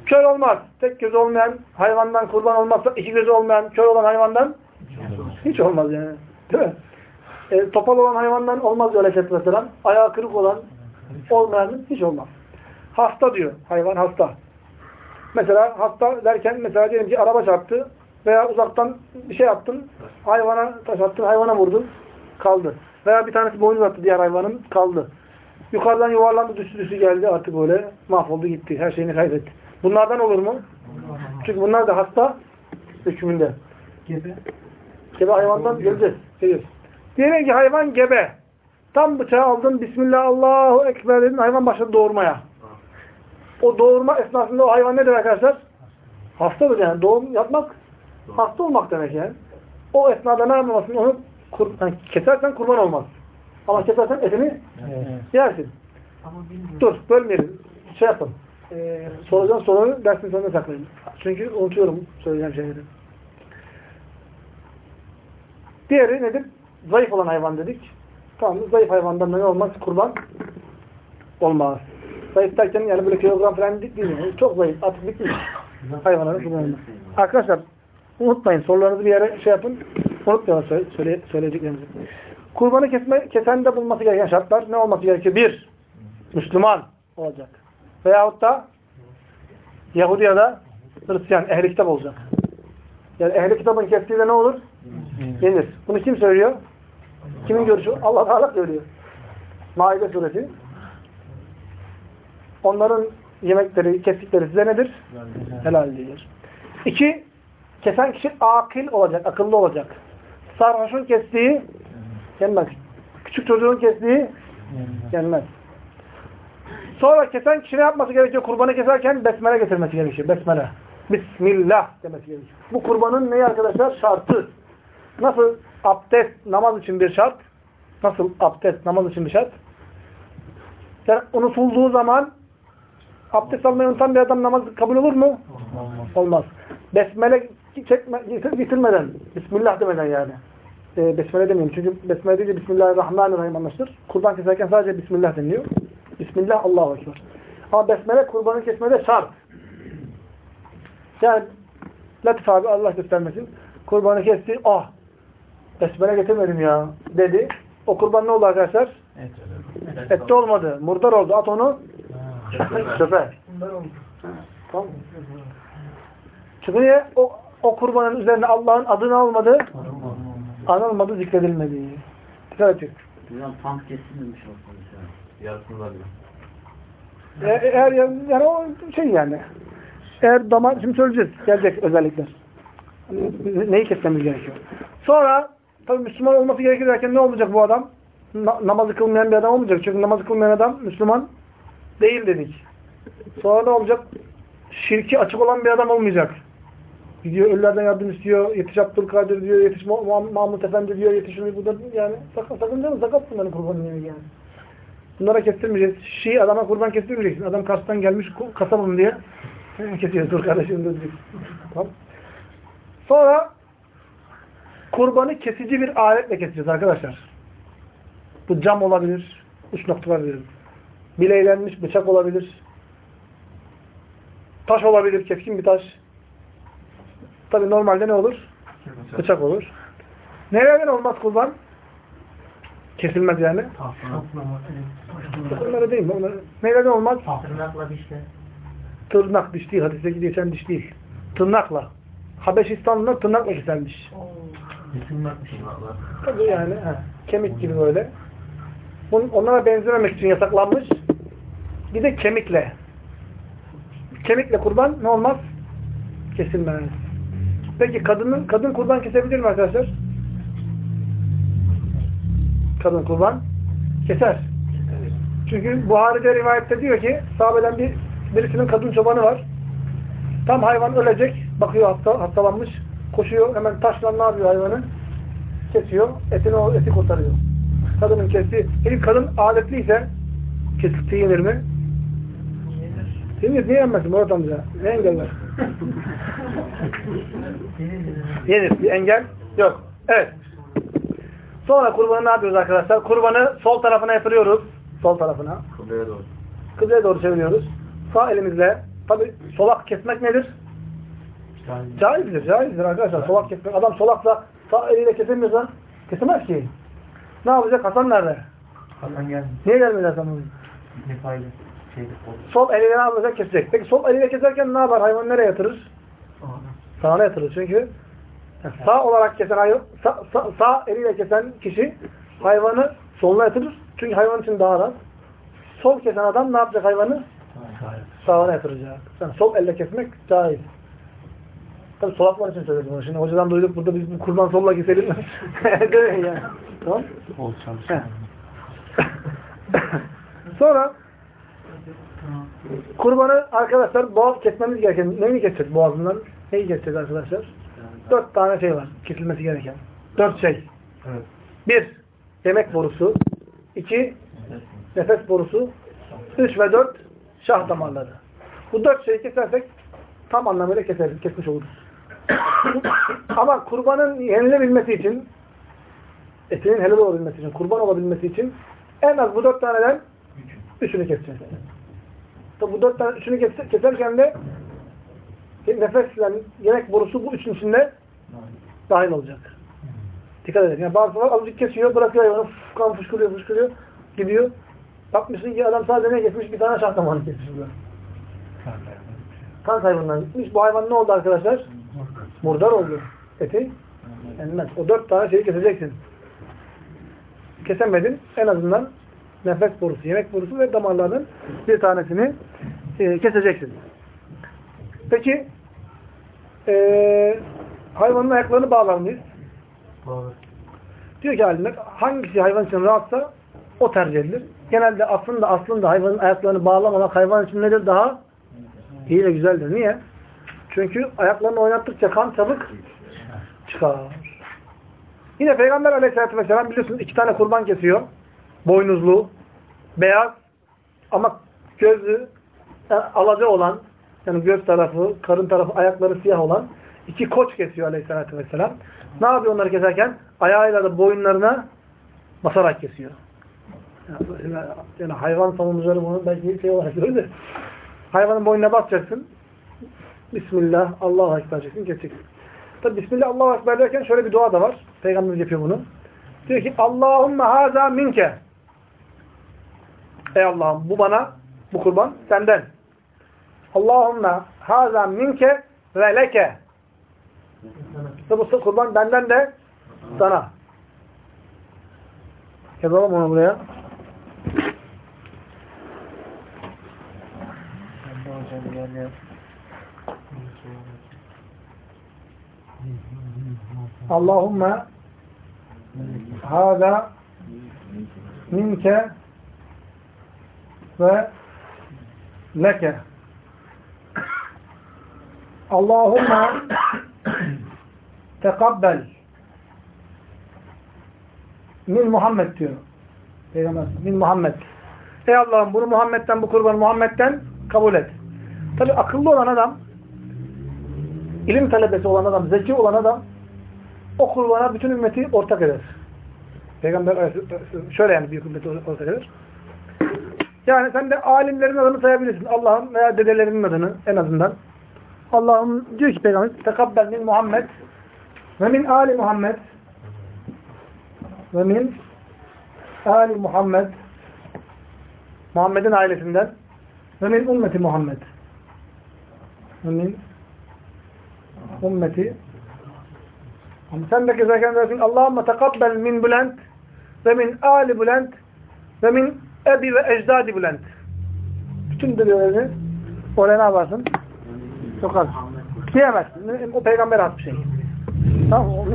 Kör olmaz. Tek gözü olmayan hayvandan kurban olmazsa iki gözü olmayan kör olan hayvandan hiç olmaz yani. Değil mi? E, topal olan hayvandan olmaz öyle şey mesela. Ayağı kırık olan olmayan hiç olmaz. Hasta diyor. Hayvan hasta. Mesela hasta derken mesela diyelim ki araba çarptı veya uzaktan bir şey yaptın hayvana taş attın hayvana vurdun kaldı. Veya bir tanesi boynuz attı diğer hayvanın kaldı. Yukarıdan yuvarlandı düştü düştü geldi artık böyle mahvoldu gitti. Her şeyini kaybetti. Bunlardan olur mu? Çünkü bunlar da hasta hükmünde. Gebe. Gebe hayvandan geleceğiz. Diyelim ki hayvan gebe. Tam bıçağı aldın. Bismillah Allahu Ekber dedin. Hayvan başladı doğurmaya. O doğurma esnasında o hayvan nedir arkadaşlar? Hastadır yani. Doğum yapmak hasta olmak demek yani. O esnada ne yapmamasın? Onu kur, yani kesersen kurban olmaz. Ama kesersen etini yersin. Ama bilmiyorum. Dur bölmeyelim. Şey yapın. Ee, soracağım soruları dersin sonuna saklayın. Çünkü unutuyorum söyleyeceğim şeyleri. Diğeri nedir? Zayıf olan hayvan dedik. Tamam? Zayıf hayvandan da ne olmaz? Kurban olmaz. Zayıf derken yani böyle kilogram falan değil. değil. Çok zayıf. Artık bitmiş. Hayvanların kurban olmaz. Arkadaşlar unutmayın. Sorularınızı bir yere şey yapın. Unutmayalım söyle, söyle, söyleyeceklerimizi. Kurbanı kesme, kesende bulması gereken şartlar ne olması gerekiyor? Bir, Müslüman olacak. Veyahut da Yahudi ya da Hristiyan, ehli kitap olacak. Yani ehli kitabın kestiğinde ne olur? Yenir. Bunu kim söylüyor? Kimin görüşü? Allah Teala söylüyor. Maide suresi. Onların yemekleri, kestikleri size nedir? Helal değildir. İki, kesen kişi akil olacak, akıllı olacak. Sarhoşun kestiği yenmez. Küçük çocuğun kestiği yenmez. Sonra kesen kişi ne yapması gerekiyor? Kurbanı keserken besmele getirmesi gerekiyor. Besmele. Bismillah demesi gerekiyor. Bu kurbanın neyi arkadaşlar? Şartı. Nasıl abdest namaz için bir şart? Nasıl abdest namaz için bir şart? Yani unutulduğu zaman abdest almayı unutan bir adam namaz kabul olur mu? Olmaz. Olmaz. Besmele çekme, bitirmeden, Bismillah demeden yani. E, besmele demeyeyim. Çünkü Besmele deyince Bismillahirrahmanirrahim anlaşılır. Kurban keserken sadece Bismillah deniliyor. Bismillah Allahu Ekber. Ama Besmele kurbanı kesmede şart. Yani Latif abi Allah göstermesin. Kurbanı kesti. Ah! Besmele getirmedim ya dedi. O kurban ne oldu arkadaşlar? Evet. Ette olmadı. Murdar oldu. At onu çöpe. Bunlar oldu. Tamam. Çünkü niye? O, o kurbanın üzerine Allah'ın adını almadı, anılmadı, zikredilmedi. Dikkat et. Hocam tam kesilmemiş mesela. Yarısında bile. E- Eğer yani, yani o şey yani. Eğer damar, şimdi söyleyeceğiz. Gelecek özellikler. Hani neyi kesmemiz gerekiyor. Sonra tabii Müslüman olması gerekir ne olacak bu adam? Na namazı kılmayan bir adam olmayacak. Çünkü namazı kılmayan adam Müslüman değil dedik. Sonra ne olacak? Şirki açık olan bir adam olmayacak. Gidiyor ölülerden yardım istiyor. Yetiş Abdülkadir diyor. Yetiş Mu- Mu- Mahmut Efendi diyor. Yetiş bu yani. Sakın, sakın değil mi? Sakat bunların kurbanı yani. Bunlara kestirmeyeceğiz. Şii adama kurban kestirmeyeceksin. Adam Kars'tan gelmiş kasabım diye. Kesiyor. Dur kardeşim dur. Tamam. Sonra kurbanı kesici bir aletle keseceğiz arkadaşlar. Bu cam olabilir. Uç noktalar verir. Bileylenmiş bıçak olabilir. Taş olabilir. Keskin bir taş. Tabi normalde ne olur? Bıçak olur. Nelerden olmaz kurban? Kesilmez yani. Onlara değil mi? Onlara... Nelerden olmaz? Tırnakla işte. Tırnak diş değil. Hadiste geçen diş değil. Tırnakla. Habeşistanlılar tırnakla Tırnaklar. Tabii yani. he, kemik gibi böyle. Bunun, onlara benzememek için yasaklanmış. Bir de kemikle. Kemikle kurban ne olmaz? Kesilmez. Peki kadının kadın kurban kesebilir mi arkadaşlar? Kadın kurban keser. Çünkü Buhari'de rivayette diyor ki sahabeden bir birisinin kadın çobanı var. Tam hayvan ölecek. Bakıyor hasta, hastalanmış. Koşuyor. Hemen taşla ne yapıyor hayvanı? Kesiyor. Etini, o eti kurtarıyor. Kadının kestiği. Peki kadın adetliyse kesilti yenir mi? Yenir. Niye yenmesin Murat amca? Ne engel var? Yenir. Bir engel yok. Evet. Sonra kurbanı ne yapıyoruz arkadaşlar? Kurbanı sol tarafına yatırıyoruz. Sol tarafına. Kıbleye doğru. Kıbleye doğru çeviriyoruz. Sağ elimizle. Tabi solak kesmek nedir? Caizdir. Caizdir arkadaşlar. Solak kesmek. Adam solakla sağ eliyle kesemiyorsa kesemez ki. Ne yapacak? Hasan nerede? Hasan geldi. Niye gelmedi Hasan bugün? Nefayla şeyde. Sol eliyle ne yapacak? Kesecek. Peki sol eliyle keserken ne yapar? Hayvan nereye yatırır? Sağına yatırır. Çünkü sağ olarak kesen hayvan, sağ, sağ, sağ eliyle kesen kişi hayvanı soluna yatırır. Çünkü hayvan için daha rahat. Sol kesen adam ne yapacak hayvanı? Sağına yatıracak. Yani sol elle kesmek caiz. Tabii solaklar için söyledim bunu. Şimdi hocadan duyduk burada biz bu kurban solla keselim mi? Demeyin yani. Tamam. Ol. Sonra kurbanı arkadaşlar boğaz kesmemiz gereken neyi keseceğiz boğazından? Neyi keseceğiz arkadaşlar? Dört tane şey var kesilmesi gereken. Dört şey. Evet. Bir, yemek borusu. iki nefes borusu. Üç ve dört, şah damarları. Bu dört şeyi kesersek tam anlamıyla keseriz, kesmiş oluruz. Ama kurbanın yenilebilmesi için, etinin helal olabilmesi için, kurban olabilmesi için en az bu dört taneden üçünü keseceğiz. Tabi bu dört tane üçünü kes- keserken de nefesle yemek borusu bu üçün içinde dahil olacak. Dikkat edin. Yani bazıları azıcık kesiyor, bırakıyor hayvanı, kan fışkırıyor, fışkırıyor, gidiyor. Bakmışsın ki adam sadece ne kesmiş? Bir tane şah damarını kesmiş. burada. Kan kaybından gitmiş. Bu hayvan ne oldu arkadaşlar? Murdar oldu. Eti yenmez. O dört tane şeyi keseceksin. Kesemedin. En azından nefes borusu, yemek borusu ve damarlarının bir tanesini e, keseceksin. Peki e, hayvanın ayaklarını bağlar mıyız? Diyor ki alimler hangisi hayvan için rahatsa o tercih edilir. Genelde aslında aslında hayvanın ayaklarını bağlamamak hayvan için nedir? Daha iyi ve güzeldir. Niye? Çünkü ayaklarını oynattıkça kan çabuk çıkar. Yine Peygamber aleyhissalatü vesselam biliyorsunuz iki tane kurban kesiyor. Boynuzlu, beyaz ama gözü e, alaca olan yani göz tarafı, karın tarafı, ayakları siyah olan iki koç kesiyor aleyhissalatü vesselam. Ne yapıyor onları keserken? Ayağıyla da boyunlarına basarak kesiyor. Yani, yani hayvan savunucuları bunu belki şey olarak görür hayvanın boynuna basacaksın. Bismillah, Allahu Ekber diyeceksin, keseceksin. Tabi Bismillah, Allahu Ekber derken şöyle bir dua da var. Peygamberimiz yapıyor bunu. Diyor ki Allahümme haza minke Ey Allah'ım bu bana, bu kurban senden. Allahümme haza minke ve leke ve bu kurban benden de sana. Yazalım onu buraya. Allahümme hâzâ minke ve leke Allahümme tekabbel min Muhammed diyor. Peygamber min Muhammed. Ey Allah'ım bunu Muhammed'den bu kurbanı Muhammed'den kabul et. Tabi akıllı olan adam ilim talebesi olan adam, zeki olan adam o kurbana bütün ümmeti ortak eder. Peygamber şöyle yani büyük ümmeti ortak eder. Yani sen de alimlerin adını sayabilirsin. Allah'ın veya dedelerinin adını en azından. Allah'ım diyor ki Peygamber tekabbel min Muhammed ve min Ali Muhammed ve min Ali Muhammed Muhammed'in ailesinden ve min ümmeti Muhammed ve min ümmeti ama sen de kezerken dersin Allahümme tekabbel min Bülent ve min Ali Bülent ve min ebi ve ecdadi Bülent bütün dedelerini oraya ne yaparsın? Çok az. Diyemezsin. O peygamber has bir şey. Tamam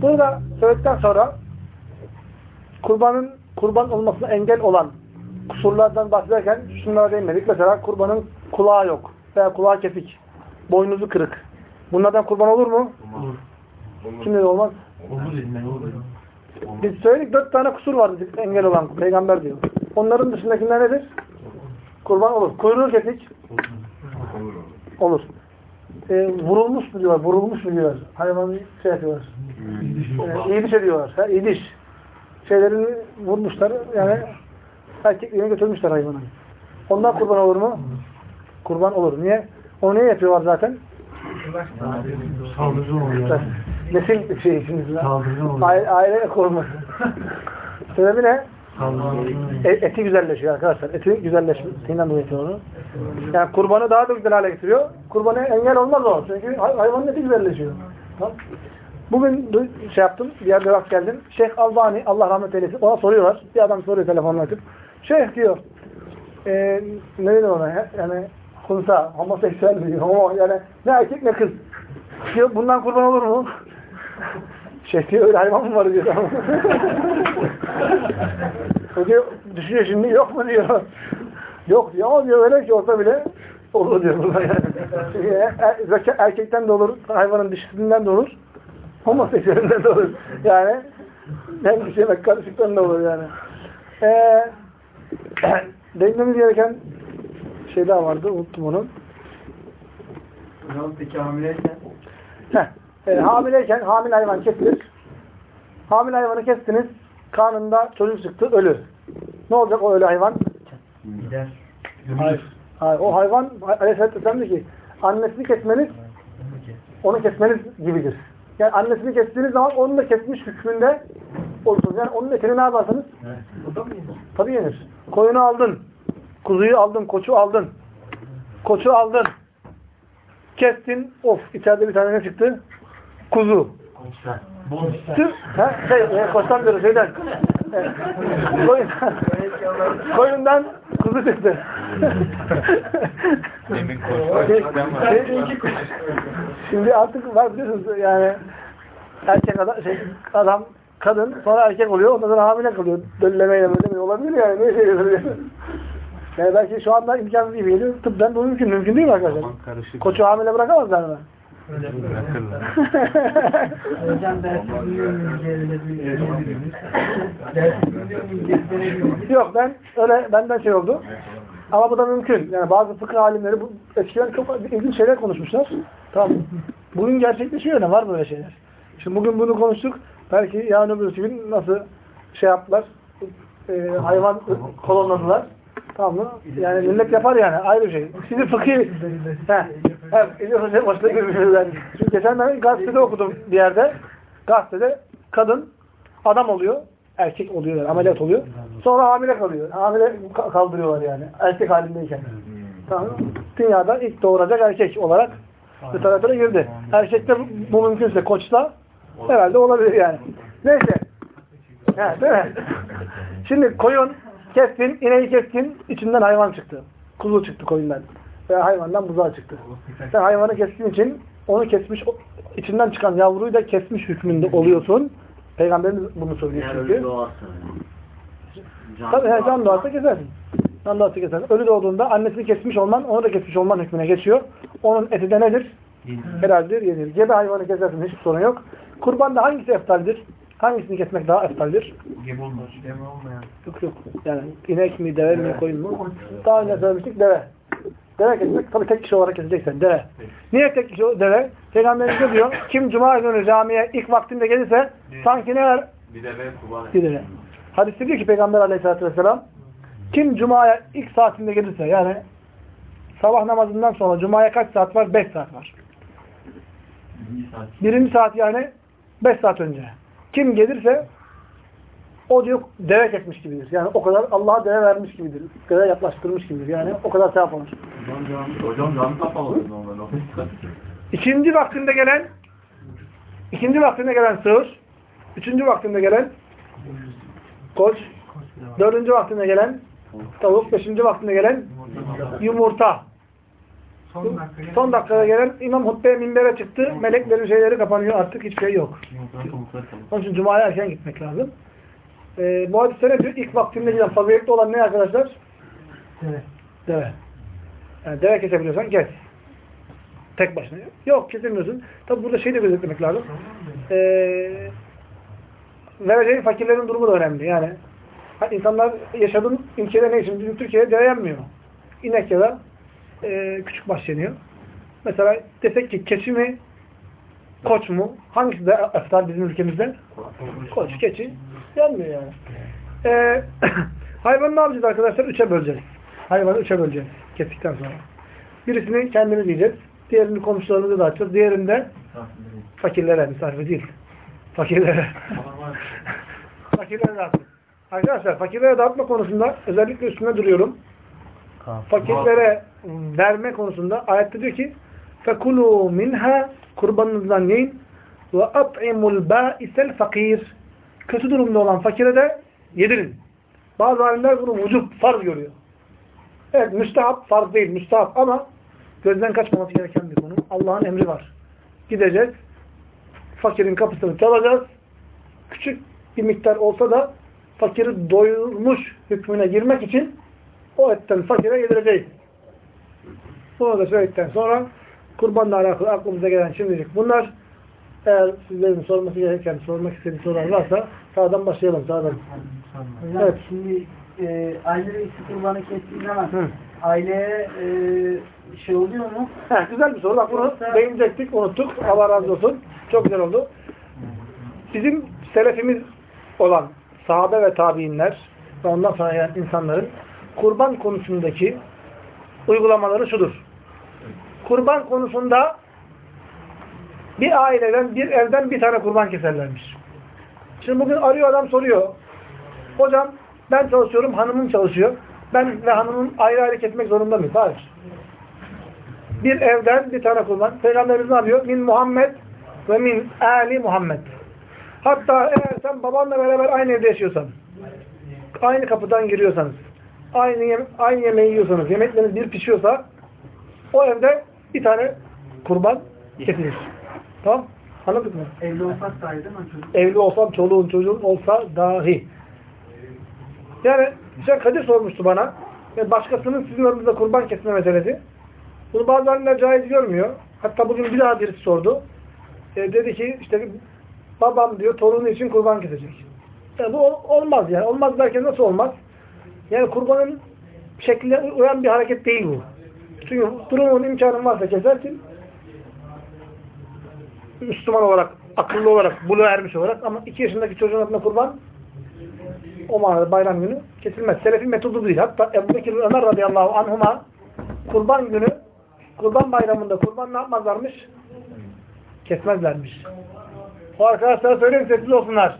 söyledikten sonra kurbanın kurban olmasına engel olan kusurlardan bahsederken şunlara değinmedik. Mesela kurbanın kulağı yok veya kulağı kesik, boynuzu kırık. Bunlardan kurban olur mu? Olur. Şimdi de olmaz. Olur olur. Biz söyledik dört tane kusur var dedik engel olan peygamber diyor. Onların dışındakiler nedir? Kurban olur. Kuyruğu kesik olur. Ee, vurulmuş mu diyorlar? Vurulmuş mu diyorlar? Hayvanı şey yapıyorlar. Ee, iyi diş ediyorlar. Ha, iyi diş. Şeylerini vurmuşlar. Yani erkekliğine götürmüşler hayvanı. Ondan kurban olur mu? Kurban olur. Niye? Onu niye yapıyorlar zaten? Saldırı oluyor. Nesil şey oluyor. Aile, aile koruması. Sebebi ne? E, eti güzelleşiyor arkadaşlar. Eti güzelleşmesinden dolayı onu. Yani kurbanı daha da güzel hale getiriyor. Kurbanı engel olmaz o. Çünkü hay- hayvanın eti güzelleşiyor. Tamam. Bugün şey yaptım, bir yerde rast geldim. Şeyh Albani, Allah rahmet eylesin, ona soruyorlar. Bir adam soruyor telefonla açıp. Şeyh diyor, e, ne dedi ona? ya? Yani kunsa, homoseksüel diyor. Homo, yani ne erkek ne kız. Diyor, bundan kurban olur mu? Şeyh diyor, öyle hayvan mı var diyor. o diyor, düşünüyor şimdi yok mu diyor. Yok diyor ama diyor öyle ki olsa bile olur diyor burada yani. Çünkü er- er- erkekten de olur, hayvanın dişisinden de olur, homoseksüelinden de olur. Yani hem bir şey karışıktan da olur yani. Ee, değinmemiz gereken şey daha vardı, unuttum onu. Hocam peki hamileyken Heh, e, hamileyken hamile hayvan kesilir. Hamile hayvanı kestiniz, karnında çocuk çıktı, ölür. Ne olacak o ölü hayvan? gider. Hayır. Hayır. O hayvan Aleyhisselatü Vesselam diyor ki annesini kesmeniz onu kesmeniz gibidir. Yani annesini kestiğiniz zaman onu da kesmiş hükmünde olursunuz. Yani onun etini ne yaparsınız? Tabii yenir. Koyunu aldın. Kuzuyu aldın. Koçu aldın. Koçu aldın. Kestin. Of içeride bir tane ne çıktı? Kuzu. Tüm, ha, şey, e, koçtan diyorum şeyden. E, koyundan, koyundan kuzu çıktı. Demin Şey- şey- Şimdi artık var biliyorsunuz yani erkek adam, şey, adam kadın sonra erkek oluyor ondan sonra hamile kalıyor. Döllemeyle böyle mi olabilir yani ne şey. Yani belki şu anda imkansız gibi geliyor. Tıbben o mümkün. Mümkün değil mi arkadaşlar? karışık. Koçu hamile bırakamazlar mı? Yok ben öyle benden şey oldu. Ama bu da mümkün. Yani bazı fıkıh alimleri bu eskiden çok ilginç şeyler konuşmuşlar. Tamam. Bugün gerçekleşiyor ne var böyle şeyler. Şimdi bugün bunu konuştuk. Belki yarın öbürsü gün nasıl şey yaptılar. e, hayvan kolonladılar. Tamam mı? Yani millet yapar yani. Ayrı şey. Şimdi. İlyas Hoca başta görmüşler. Çünkü geçen ben gazetede okudum bir yerde. Gazetede kadın adam oluyor. Erkek oluyor. Yani, ameliyat oluyor. Sonra hamile kalıyor. Hamile ka- kaldırıyorlar yani. Erkek halindeyken. Tamam mı? Dünyada ilk doğuracak erkek olarak literatüre girdi. Erkekte bu mümkünse koçta herhalde olabilir yani. Neyse. He, değil mi? Şimdi koyun kestin, ineği kestin, içinden hayvan çıktı. Kuzu çıktı koyundan. Veya hayvandan buzağı çıktı. Sen hayvanı kestiğin için onu kesmiş, içinden çıkan yavruyu da kesmiş hükmünde oluyorsun. Peygamberimiz bunu söylüyor Eğer çünkü. Can Tabii he, can doğarsa- kesersin. Can doğarsa kesersin. Ölü doğduğunda annesini kesmiş olman, onu da kesmiş olman hükmüne geçiyor. Onun eti de nedir? Helaldir, yenir. Gebe hayvanı kesersin, hiçbir sorun yok. Kurbanda hangisi eftaldir? Hangisini kesmek daha eftaldir? Gebe olmaz. Gebe olmayan. Yok yok. Yani inek mi, deve mi, koyun mu? Daha önce söylemiştik deve. Deve kesmek tabii tek kişi olarak keseceksen deve. Niye tek kişi deve? Peygamberimiz ne diyor? Kim cuma günü camiye ilk vaktinde gelirse sanki ne var? Bir de ben kurban Bir deve. Hadiste diyor ki Peygamber aleyhissalatü vesselam kim cumaya ilk saatinde gelirse yani sabah namazından sonra cumaya kaç saat var? Beş saat var. Birinci saat yani beş saat önce. Kim gelirse o diyor deve kesmiş gibidir. Yani o kadar Allah'a deve vermiş gibidir. Deve yaklaştırmış gibidir. Yani o kadar sevap olur. Hocam canı kapalı. İkinci vaktinde gelen ikinci vaktinde gelen sığır, üçüncü vaktinde gelen koç, dördüncü vaktinde gelen tavuk, beşinci vaktinde gelen yumurta. Son dakika. Son dakikada gelen imam hutbeye minbere çıktı. Meleklerin şeyleri kapanıyor. Artık hiçbir şey yok. Onun için Cuma'ya erken gitmek lazım. E, muhadisler ne diyor? İlk vaktinde giden faziletli olan ne arkadaşlar? Evet. Deve. Yani deve kesebiliyorsan kes. Tek başına. Yok kesemiyorsun. Tabi burada şey de gözetlemek lazım. Ee, vereceğin fakirlerin durumu da önemli. Yani insanlar yaşadığın ülkede ne için? Bizim Türkiye'de deve yenmiyor. İnek ya da e, küçük baş. Mesela desek ki keçi mi koç mu? Hangisi de eftar bizim ülkemizde? Koç, keçi yenmiyor yani. Ee, hayvanı ne yapacağız arkadaşlar? Üçe böleceğiz. Hayvanı üçe böleceğiz kestikten sonra. Birisini kendimiz yiyeceğiz. Diğerini komşularımıza dağıtacağız. Diğerinde fakirlere, misafir değil. Fakirlere. fakirlere dağıtacağız. Arkadaşlar fakirlere dağıtma konusunda özellikle üstünde duruyorum. Fakirlere verme konusunda ayette diyor ki فَكُلُوا minha kurbanınızdan yiyin وَاَطْعِمُ الْبَائِسَ fakir Kötü durumda olan fakire de yedirin. Bazı alimler bunu vücub, farz görüyor. Evet, müstahap, farz değil, müstahap ama gözden kaçmaması gereken bir konu. Allah'ın emri var. Gideceğiz, fakirin kapısını çalacağız. Küçük bir miktar olsa da fakiri doyurmuş hükmüne girmek için o etten fakire yedireceğiz. Sonra da söyledikten sonra kurbanla alakalı aklımıza gelen şimdilik bunlar. Eğer sizlerin sorması gereken, sormak istediği sorular varsa sağdan başlayalım. Sağdan. Hocam Evet. şimdi e, aile reisi kurbanı kestiği zaman Hı. aileye e, şey oluyor mu? Heh, güzel bir soru. Bak bunu Yoksa- değinecektik, unuttuk. Allah razı olsun. Çok güzel oldu. Bizim selefimiz olan sahabe ve tabiinler ve ondan sonra gelen insanların kurban konusundaki uygulamaları şudur. Kurban konusunda bir aileden, bir evden bir tane kurban keserlermiş. Şimdi bugün arıyor adam soruyor. Hocam ben çalışıyorum, hanımım çalışıyor. Ben ve hanımım ayrı ayrı kesmek zorunda mıyız? Hayır. Bir evden bir tane kurban. Peygamberimiz ne yapıyor? Min Muhammed ve min Ali Muhammed. Hatta eğer sen babanla beraber aynı evde yaşıyorsan, aynı kapıdan giriyorsanız, aynı, yem aynı yemeği yiyorsanız, yemekleriniz bir pişiyorsa, o evde bir tane kurban kesilir. Tamam? Anladık mı? Evli olsak dahi değil mi çocuk? Evli olsam, çoluğun çocuğun olsa dahi. Yani Şeyh Kadir sormuştu bana. Yani başkasının sizin aranızda kurban kesme meselesi. Bunu bazı alimler caiz görmüyor. Hatta bugün bir daha birisi sordu. E, dedi ki işte babam diyor torunu için kurban kesecek. Yani bu ol- olmaz yani. Olmaz derken nasıl olmaz? Yani kurbanın şekline uyan bir hareket değil bu. Çünkü durumun imkanın varsa kesersin. Müslüman olarak, akıllı olarak, buluğa ermiş olarak ama iki yaşındaki çocuğun adına kurban o manada bayram günü kesilmez. Selefin metodu değil. Hatta Ebu Bekir Ömer radıyallahu anhuma kurban günü, kurban bayramında kurban ne yapmazlarmış? Kesmezlermiş. O arkadaşlara söyleyin sessiz olsunlar.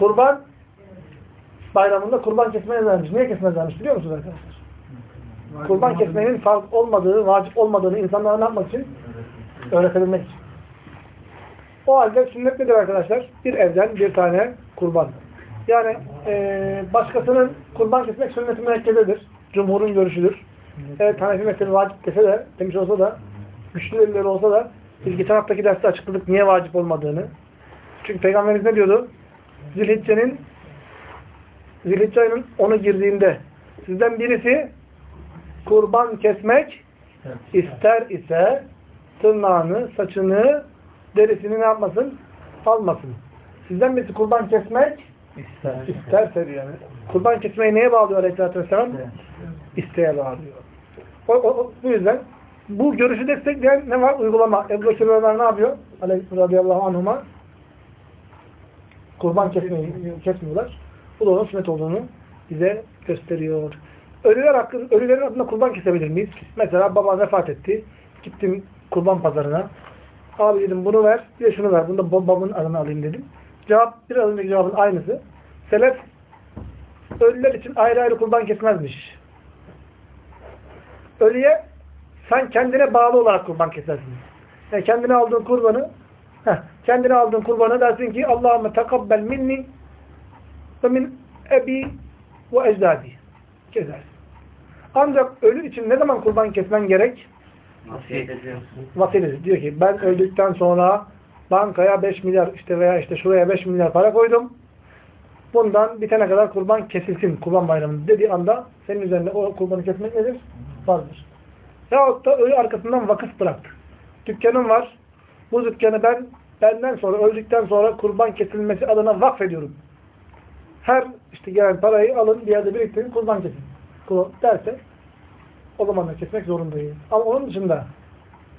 Kurban bayramında kurban kesmezlermiş. Niye kesmezlermiş biliyor musunuz arkadaşlar? Kurban kesmenin farz olmadığı, vacip olmadığını insanlara ne yapmak için? Öğretebilmek için. O halde sünnet nedir arkadaşlar? Bir evden bir tane kurban. Yani eee, başkasının kurban kesmek sünnet-i müekkededir. Cumhurun görüşüdür. Evet Hanefi mezhebi vacip dese de, demiş olsa da, güçlü delilleri olsa da biz geçen haftaki derste açıkladık niye vacip olmadığını. Çünkü Peygamberimiz ne diyordu? Zilhicce'nin Zilhicce ayının onu girdiğinde sizden birisi kurban kesmek ister ise tırnağını, saçını, derisini ne yapmasın? Almasın. Sizden birisi kurban kesmek İster. isterse diyor yani. Kurban kesmeyi neye bağlıyor Aleyhisselatü Vesselam? İsteğe bağlıyor. O, o, o- bu yüzden bu görüşü destekleyen ne var? Uygulama. Ebu Bekir Ömer ne yapıyor? Aleyhisselatü radıyallahu anhuma kurban kesmiyorlar. Bu da onun sünnet olduğunu bize gösteriyor. Ölüler hakkında, ölülerin adına kurban kesebilir miyiz? Mesela baba vefat etti. Gittim kurban pazarına. Abi dedim bunu ver, bir de şunu ver. Bunu da babamın adını alayım dedim. Cevap, bir az önceki cevabın aynısı. Selef, ölüler için ayrı ayrı kurban kesmezmiş. Ölüye sen kendine bağlı olarak kurban kesersin. Yani kendine aldığın kurbanı heh, kendine aldığın kurbanı dersin ki Allahümme tekabbel minni ve min ebi ve ecdadi. Kesersin. Ancak ölü için ne zaman kurban kesmen gerek? Vasiyet ediyorsun. Vasiyet. Diyor ki ben öldükten sonra bankaya 5 milyar işte veya işte şuraya 5 milyar para koydum. Bundan bitene kadar kurban kesilsin kurban bayramında dediği anda senin üzerinde o kurbanı kesmek nedir? Farzdır. Yahut da ölü arkasından vakıf bıraktı. Dükkanım var. Bu dükkanı ben benden sonra öldükten sonra kurban kesilmesi adına vakfediyorum. Her işte gelen parayı alın bir yerde biriktirin kurban kesin. Derse o zaman da kesmek zorundayım. Ama onun dışında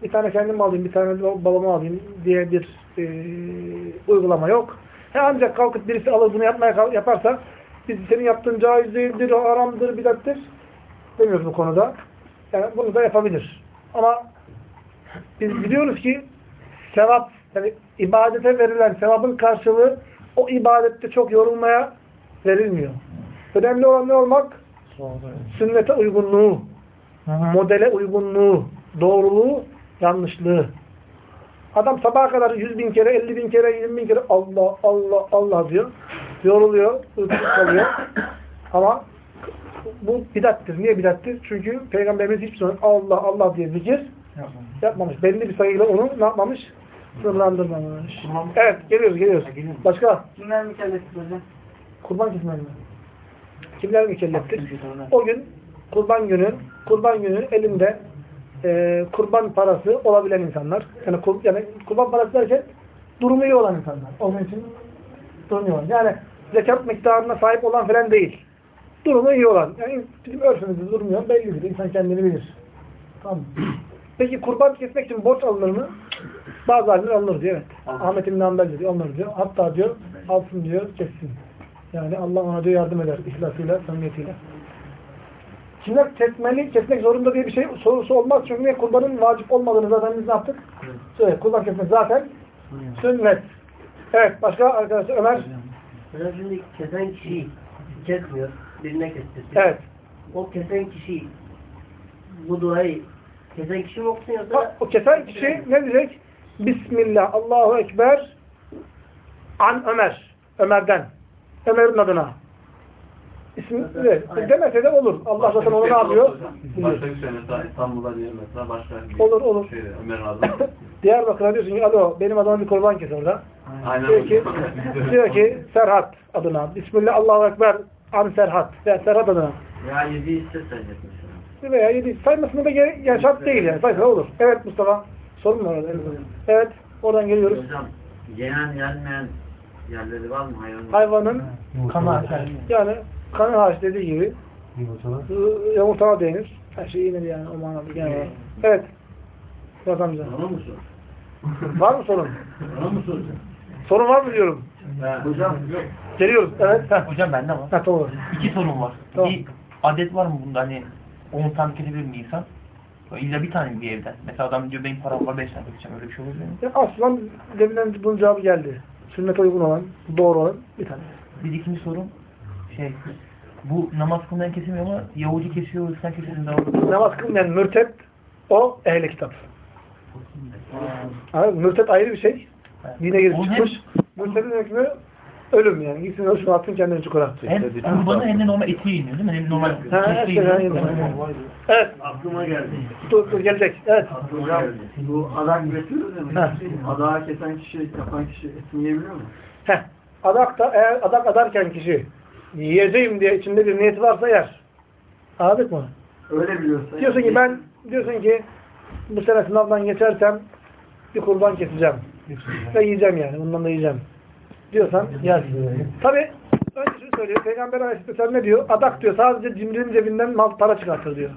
bir tane kendim alayım, bir tane babama alayım diye bir e, uygulama yok. He ancak kalkıp birisi alır bunu yapmaya yaparsa biz senin yaptığın caiz değildir, haramdır, bidattir demiyoruz bu konuda. Yani bunu da yapabilir. Ama biz biliyoruz ki sevap, yani ibadete verilen sevabın karşılığı o ibadette çok yorulmaya verilmiyor. Önemli olan ne olmak? Sünnete uygunluğu, modele uygunluğu, doğruluğu, yanlışlığı. Adam sabaha kadar 100 bin kere, 50 bin kere, 20 bin kere Allah, Allah, Allah diyor. Yoruluyor, uykusuz kalıyor. Ama bu bidattir. Niye bidattir? Çünkü Peygamberimiz hiçbir zaman Allah, Allah diye zikir yapmamış. Belli bir sayıyla onu ne yapmamış? Sınırlandırmamış. Evet, geliyoruz, geliyoruz. Başka? Kimler mükelleftir hocam? Kurban kesmeli mi? Kimler mükelleftir? O gün kurban günü, kurban günü elinde e, kurban parası olabilen insanlar. Yani, kur, yani kurban parası derken durumu iyi olan insanlar. Onun için durumu iyi olan. Yani zekat miktarına sahip olan falan değil. Durumu iyi olan. Yani bizim örfümüzde durumu yok. Bellidir. İnsan kendini bilir. Tamam. Peki kurban kesmek için borç alınır mı? Bazı alimler alınır diyor. Evet. Ahmet İbn Hanbel diyor. Alınır diyor. Hatta diyor alsın diyor kessin. Yani Allah ona diyor yardım eder ihlasıyla, samimiyetiyle. Kimler kesmeli, kesmek zorunda diye bir şey sorusu olmaz. Çünkü niye? kurbanın vacip olmadığını zaten biz ne yaptık? Söyle, kurban kesmek zaten sünnet. Evet, başka arkadaşlar Ömer. Mesela şimdi kesen kişi kesmiyor, birine kestirsin. Evet. O kesen kişi bu duayı kesen kişi mi okusun Ha, yoksa o kesen kişi ne diyecek? Bismillah, Allahu Ekber an Ömer. Ömer'den. Ömer'in adına. İsmi evet. demese de olur. Allah zaten onu ne yapıyor? Başka bir şey mesela İstanbul'da diye mesela başka bir Olur, olur. Şeyde, Ömer'in adı. Diyarbakır'a diyorsun ki alo benim adıma bir kurban kes orada. Aynen. Diyor ki, diyor ki Serhat adına. Bismillah Allahu Ekber an Serhat. Veya Serhat adına. Ya yedi iste sayacak mesela. Veya yedi. Saymasına da gerek, yani şart değil yani. Saysa olur. Evet Mustafa. Sorun mu var orada? Evet. Oradan geliyoruz. Hocam yenen yenmeyen yerleri var mı hayvanın? Hayvanın Kanal. yani kanı hariç dediği gibi yumurtana değinir. Her şey yenir yani o manada genel olarak. Evet. Murat amca. Bana mı sor? Var mı sorun? Bana mı soracağım? Sorun var mı diyorum. Hocam yok. Geliyoruz. Evet. Heh. Hocam bende var. Ha, tamam. İki sorun var. Tamam. Bir adet var mı bunda hani 10 tane kesebilir mi insan? İlla bir tane bir evden? Mesela adam diyor benim param var 5 tane keseceğim. Öyle bir şey olabilir mi? Ya aslan deminden bunun cevabı geldi. Sünnete uygun olan, doğru olan bir tane. Bir ikinci sorum şey bu namaz kılmayan kesemiyor ama Yahudi kesiyor, Hristiyan kesiyor. Namaz Namaz kılmayan mürtet o ehli kitap. Mürtet ayrı bir şey. Dine girip çıkmış. Mürtetin hükmü ölüm yani. Gitsin ölsün atsın kendini çukura atsın. Hem kurbanın hem de normal eti yeniyor değil mi? Hem normal Ha, işte, yeniyor. Tamam. Evet. Aklıma geldi. Dur, dur gelecek. Evet. Aklıma geldi. Bu adak üretiyoruz ya. Ha. Adağı kesen kişi, yapan kişi etini yiyebiliyor mu? Heh. Adak da eğer adak adarken kişi yiyeceğim diye içinde bir niyeti varsa yer. Anladık mı? Öyle biliyorsa. Diyorsun ki ben diyorsun ki bu sene sınavdan geçersem bir kurban keseceğim. Ve yiyeceğim yani. Bundan da yiyeceğim. Diyorsan yersin. Tabi önce şunu söylüyor. Peygamber Aleyhisselam ne diyor? Adak diyor. Sadece cimrinin cebinden mal para çıkartır diyor.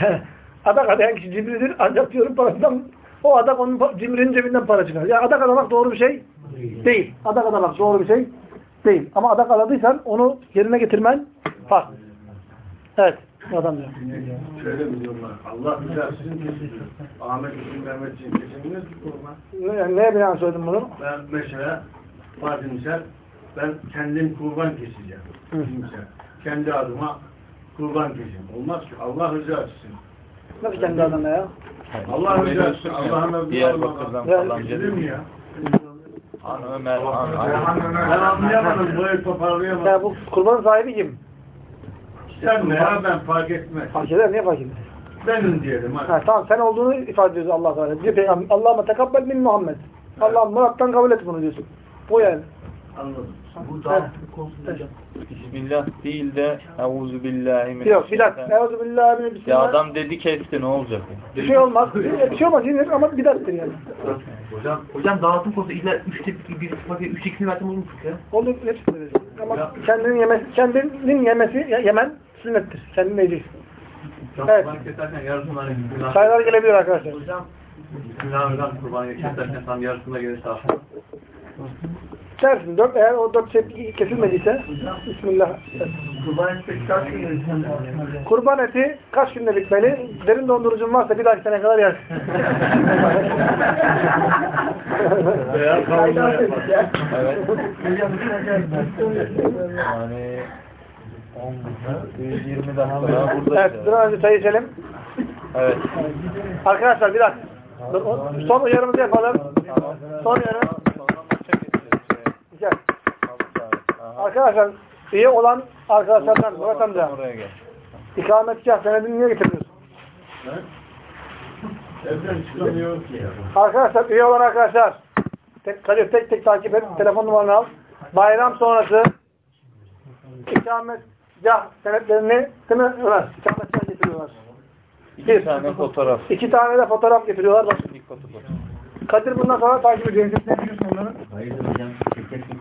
adak adayan kişi cimridir. Ancak diyorum parasından o adak onun cimrinin cebinden para çıkarır. Yani adak adamak doğru bir şey değil. Adak adamak doğru bir şey değil. Ama adak adadıysan onu yerine getirmen farklı. Evet. Adam diyor. Şöyle mi diyorlar? Allah kesiniz. Ahmet için, Mehmet için kesiniz kurban. Yani neye binaen söyledim bunu? Ben mesela bazı misal ben kendim kurban keseceğim. Misal. Kendi adıma kurban keseceğim. Olmaz ki. Allah rızası için. Nasıl kendi adına ya? Allah rızası için. Allah'ın Yani- falan Dedim geliyor. ya. An Ömer, an Ben anlayamadım. Burayı toparlayamadım. Ya bu kurbanın sahibi kim? Sen ne ya ben fark etmez. Fark eder, niye fark eder? Benim diyelim. hadi. Ha, tamam sen olduğunu ifade ediyoruz Allah Teala. Diyor Peygamber, Allah'ıma tekabbel min Muhammed. Allah'ım murattan kabul et bunu diyorsun. Bu yani. Anladım. Bu Evet. dağıtım konusunda hocam. Bismillah değil de Euzu billahi Yok bir dakika. Euzu billahi Ya adam dedi kesti ne olacak? Bir şey olmaz. Bir, bir şey olmaz. Yine ama bidattir yani. Hocam, hocam dağıtım konusu illa 3 tepki bir sıfat 3 ikisini versem olur mu ya? Olur hepsini verecek. Ama kendinin yemesi, kendinin yemesi, ye- yemen sünnettir. Kendin yiyeceksin. Evet. Kurban. Çaylar gelebilir arkadaşlar. Bismillahirrahmanirrahim. Kurbanı keserken tam yarısında gelirse Dersin dört. Eğer o dört şey kesilmediyse Bismillah. Kurban eti kaç günde bitmeli? Derin dondurucun varsa bir dahaki sene kadar yersin. Veya kavurma yapar. Evet. Yani 120 dakika daha burada. evet, an önce çay içelim. Evet. Arkadaşlar bir dakika. Dur, Son uyarımızı yapalım. Son uyarı. Sonra maça geçeceğiz. Şey, Güzel. Arkadaşlar üye olan arkadaşlardan Murat amca ikametgah senedini niye getiriyorsun? Evden çıkamıyor ki. Arkadaşlar üye olan arkadaşlar tek, Kadir tek tek takip et. Telefon numaranı al. Bayram sonrası ikametgah senetlerini değil mi Ömer? İkametgah getiriyorlar. İki tane fotoğraf. İki tane de fotoğraf getiriyorlar. Bak, İlk fotoğraf. Kadir bundan sonra takip ediyor. Ne biliyorsun onları? Hayırdır hocam? Şirket mi?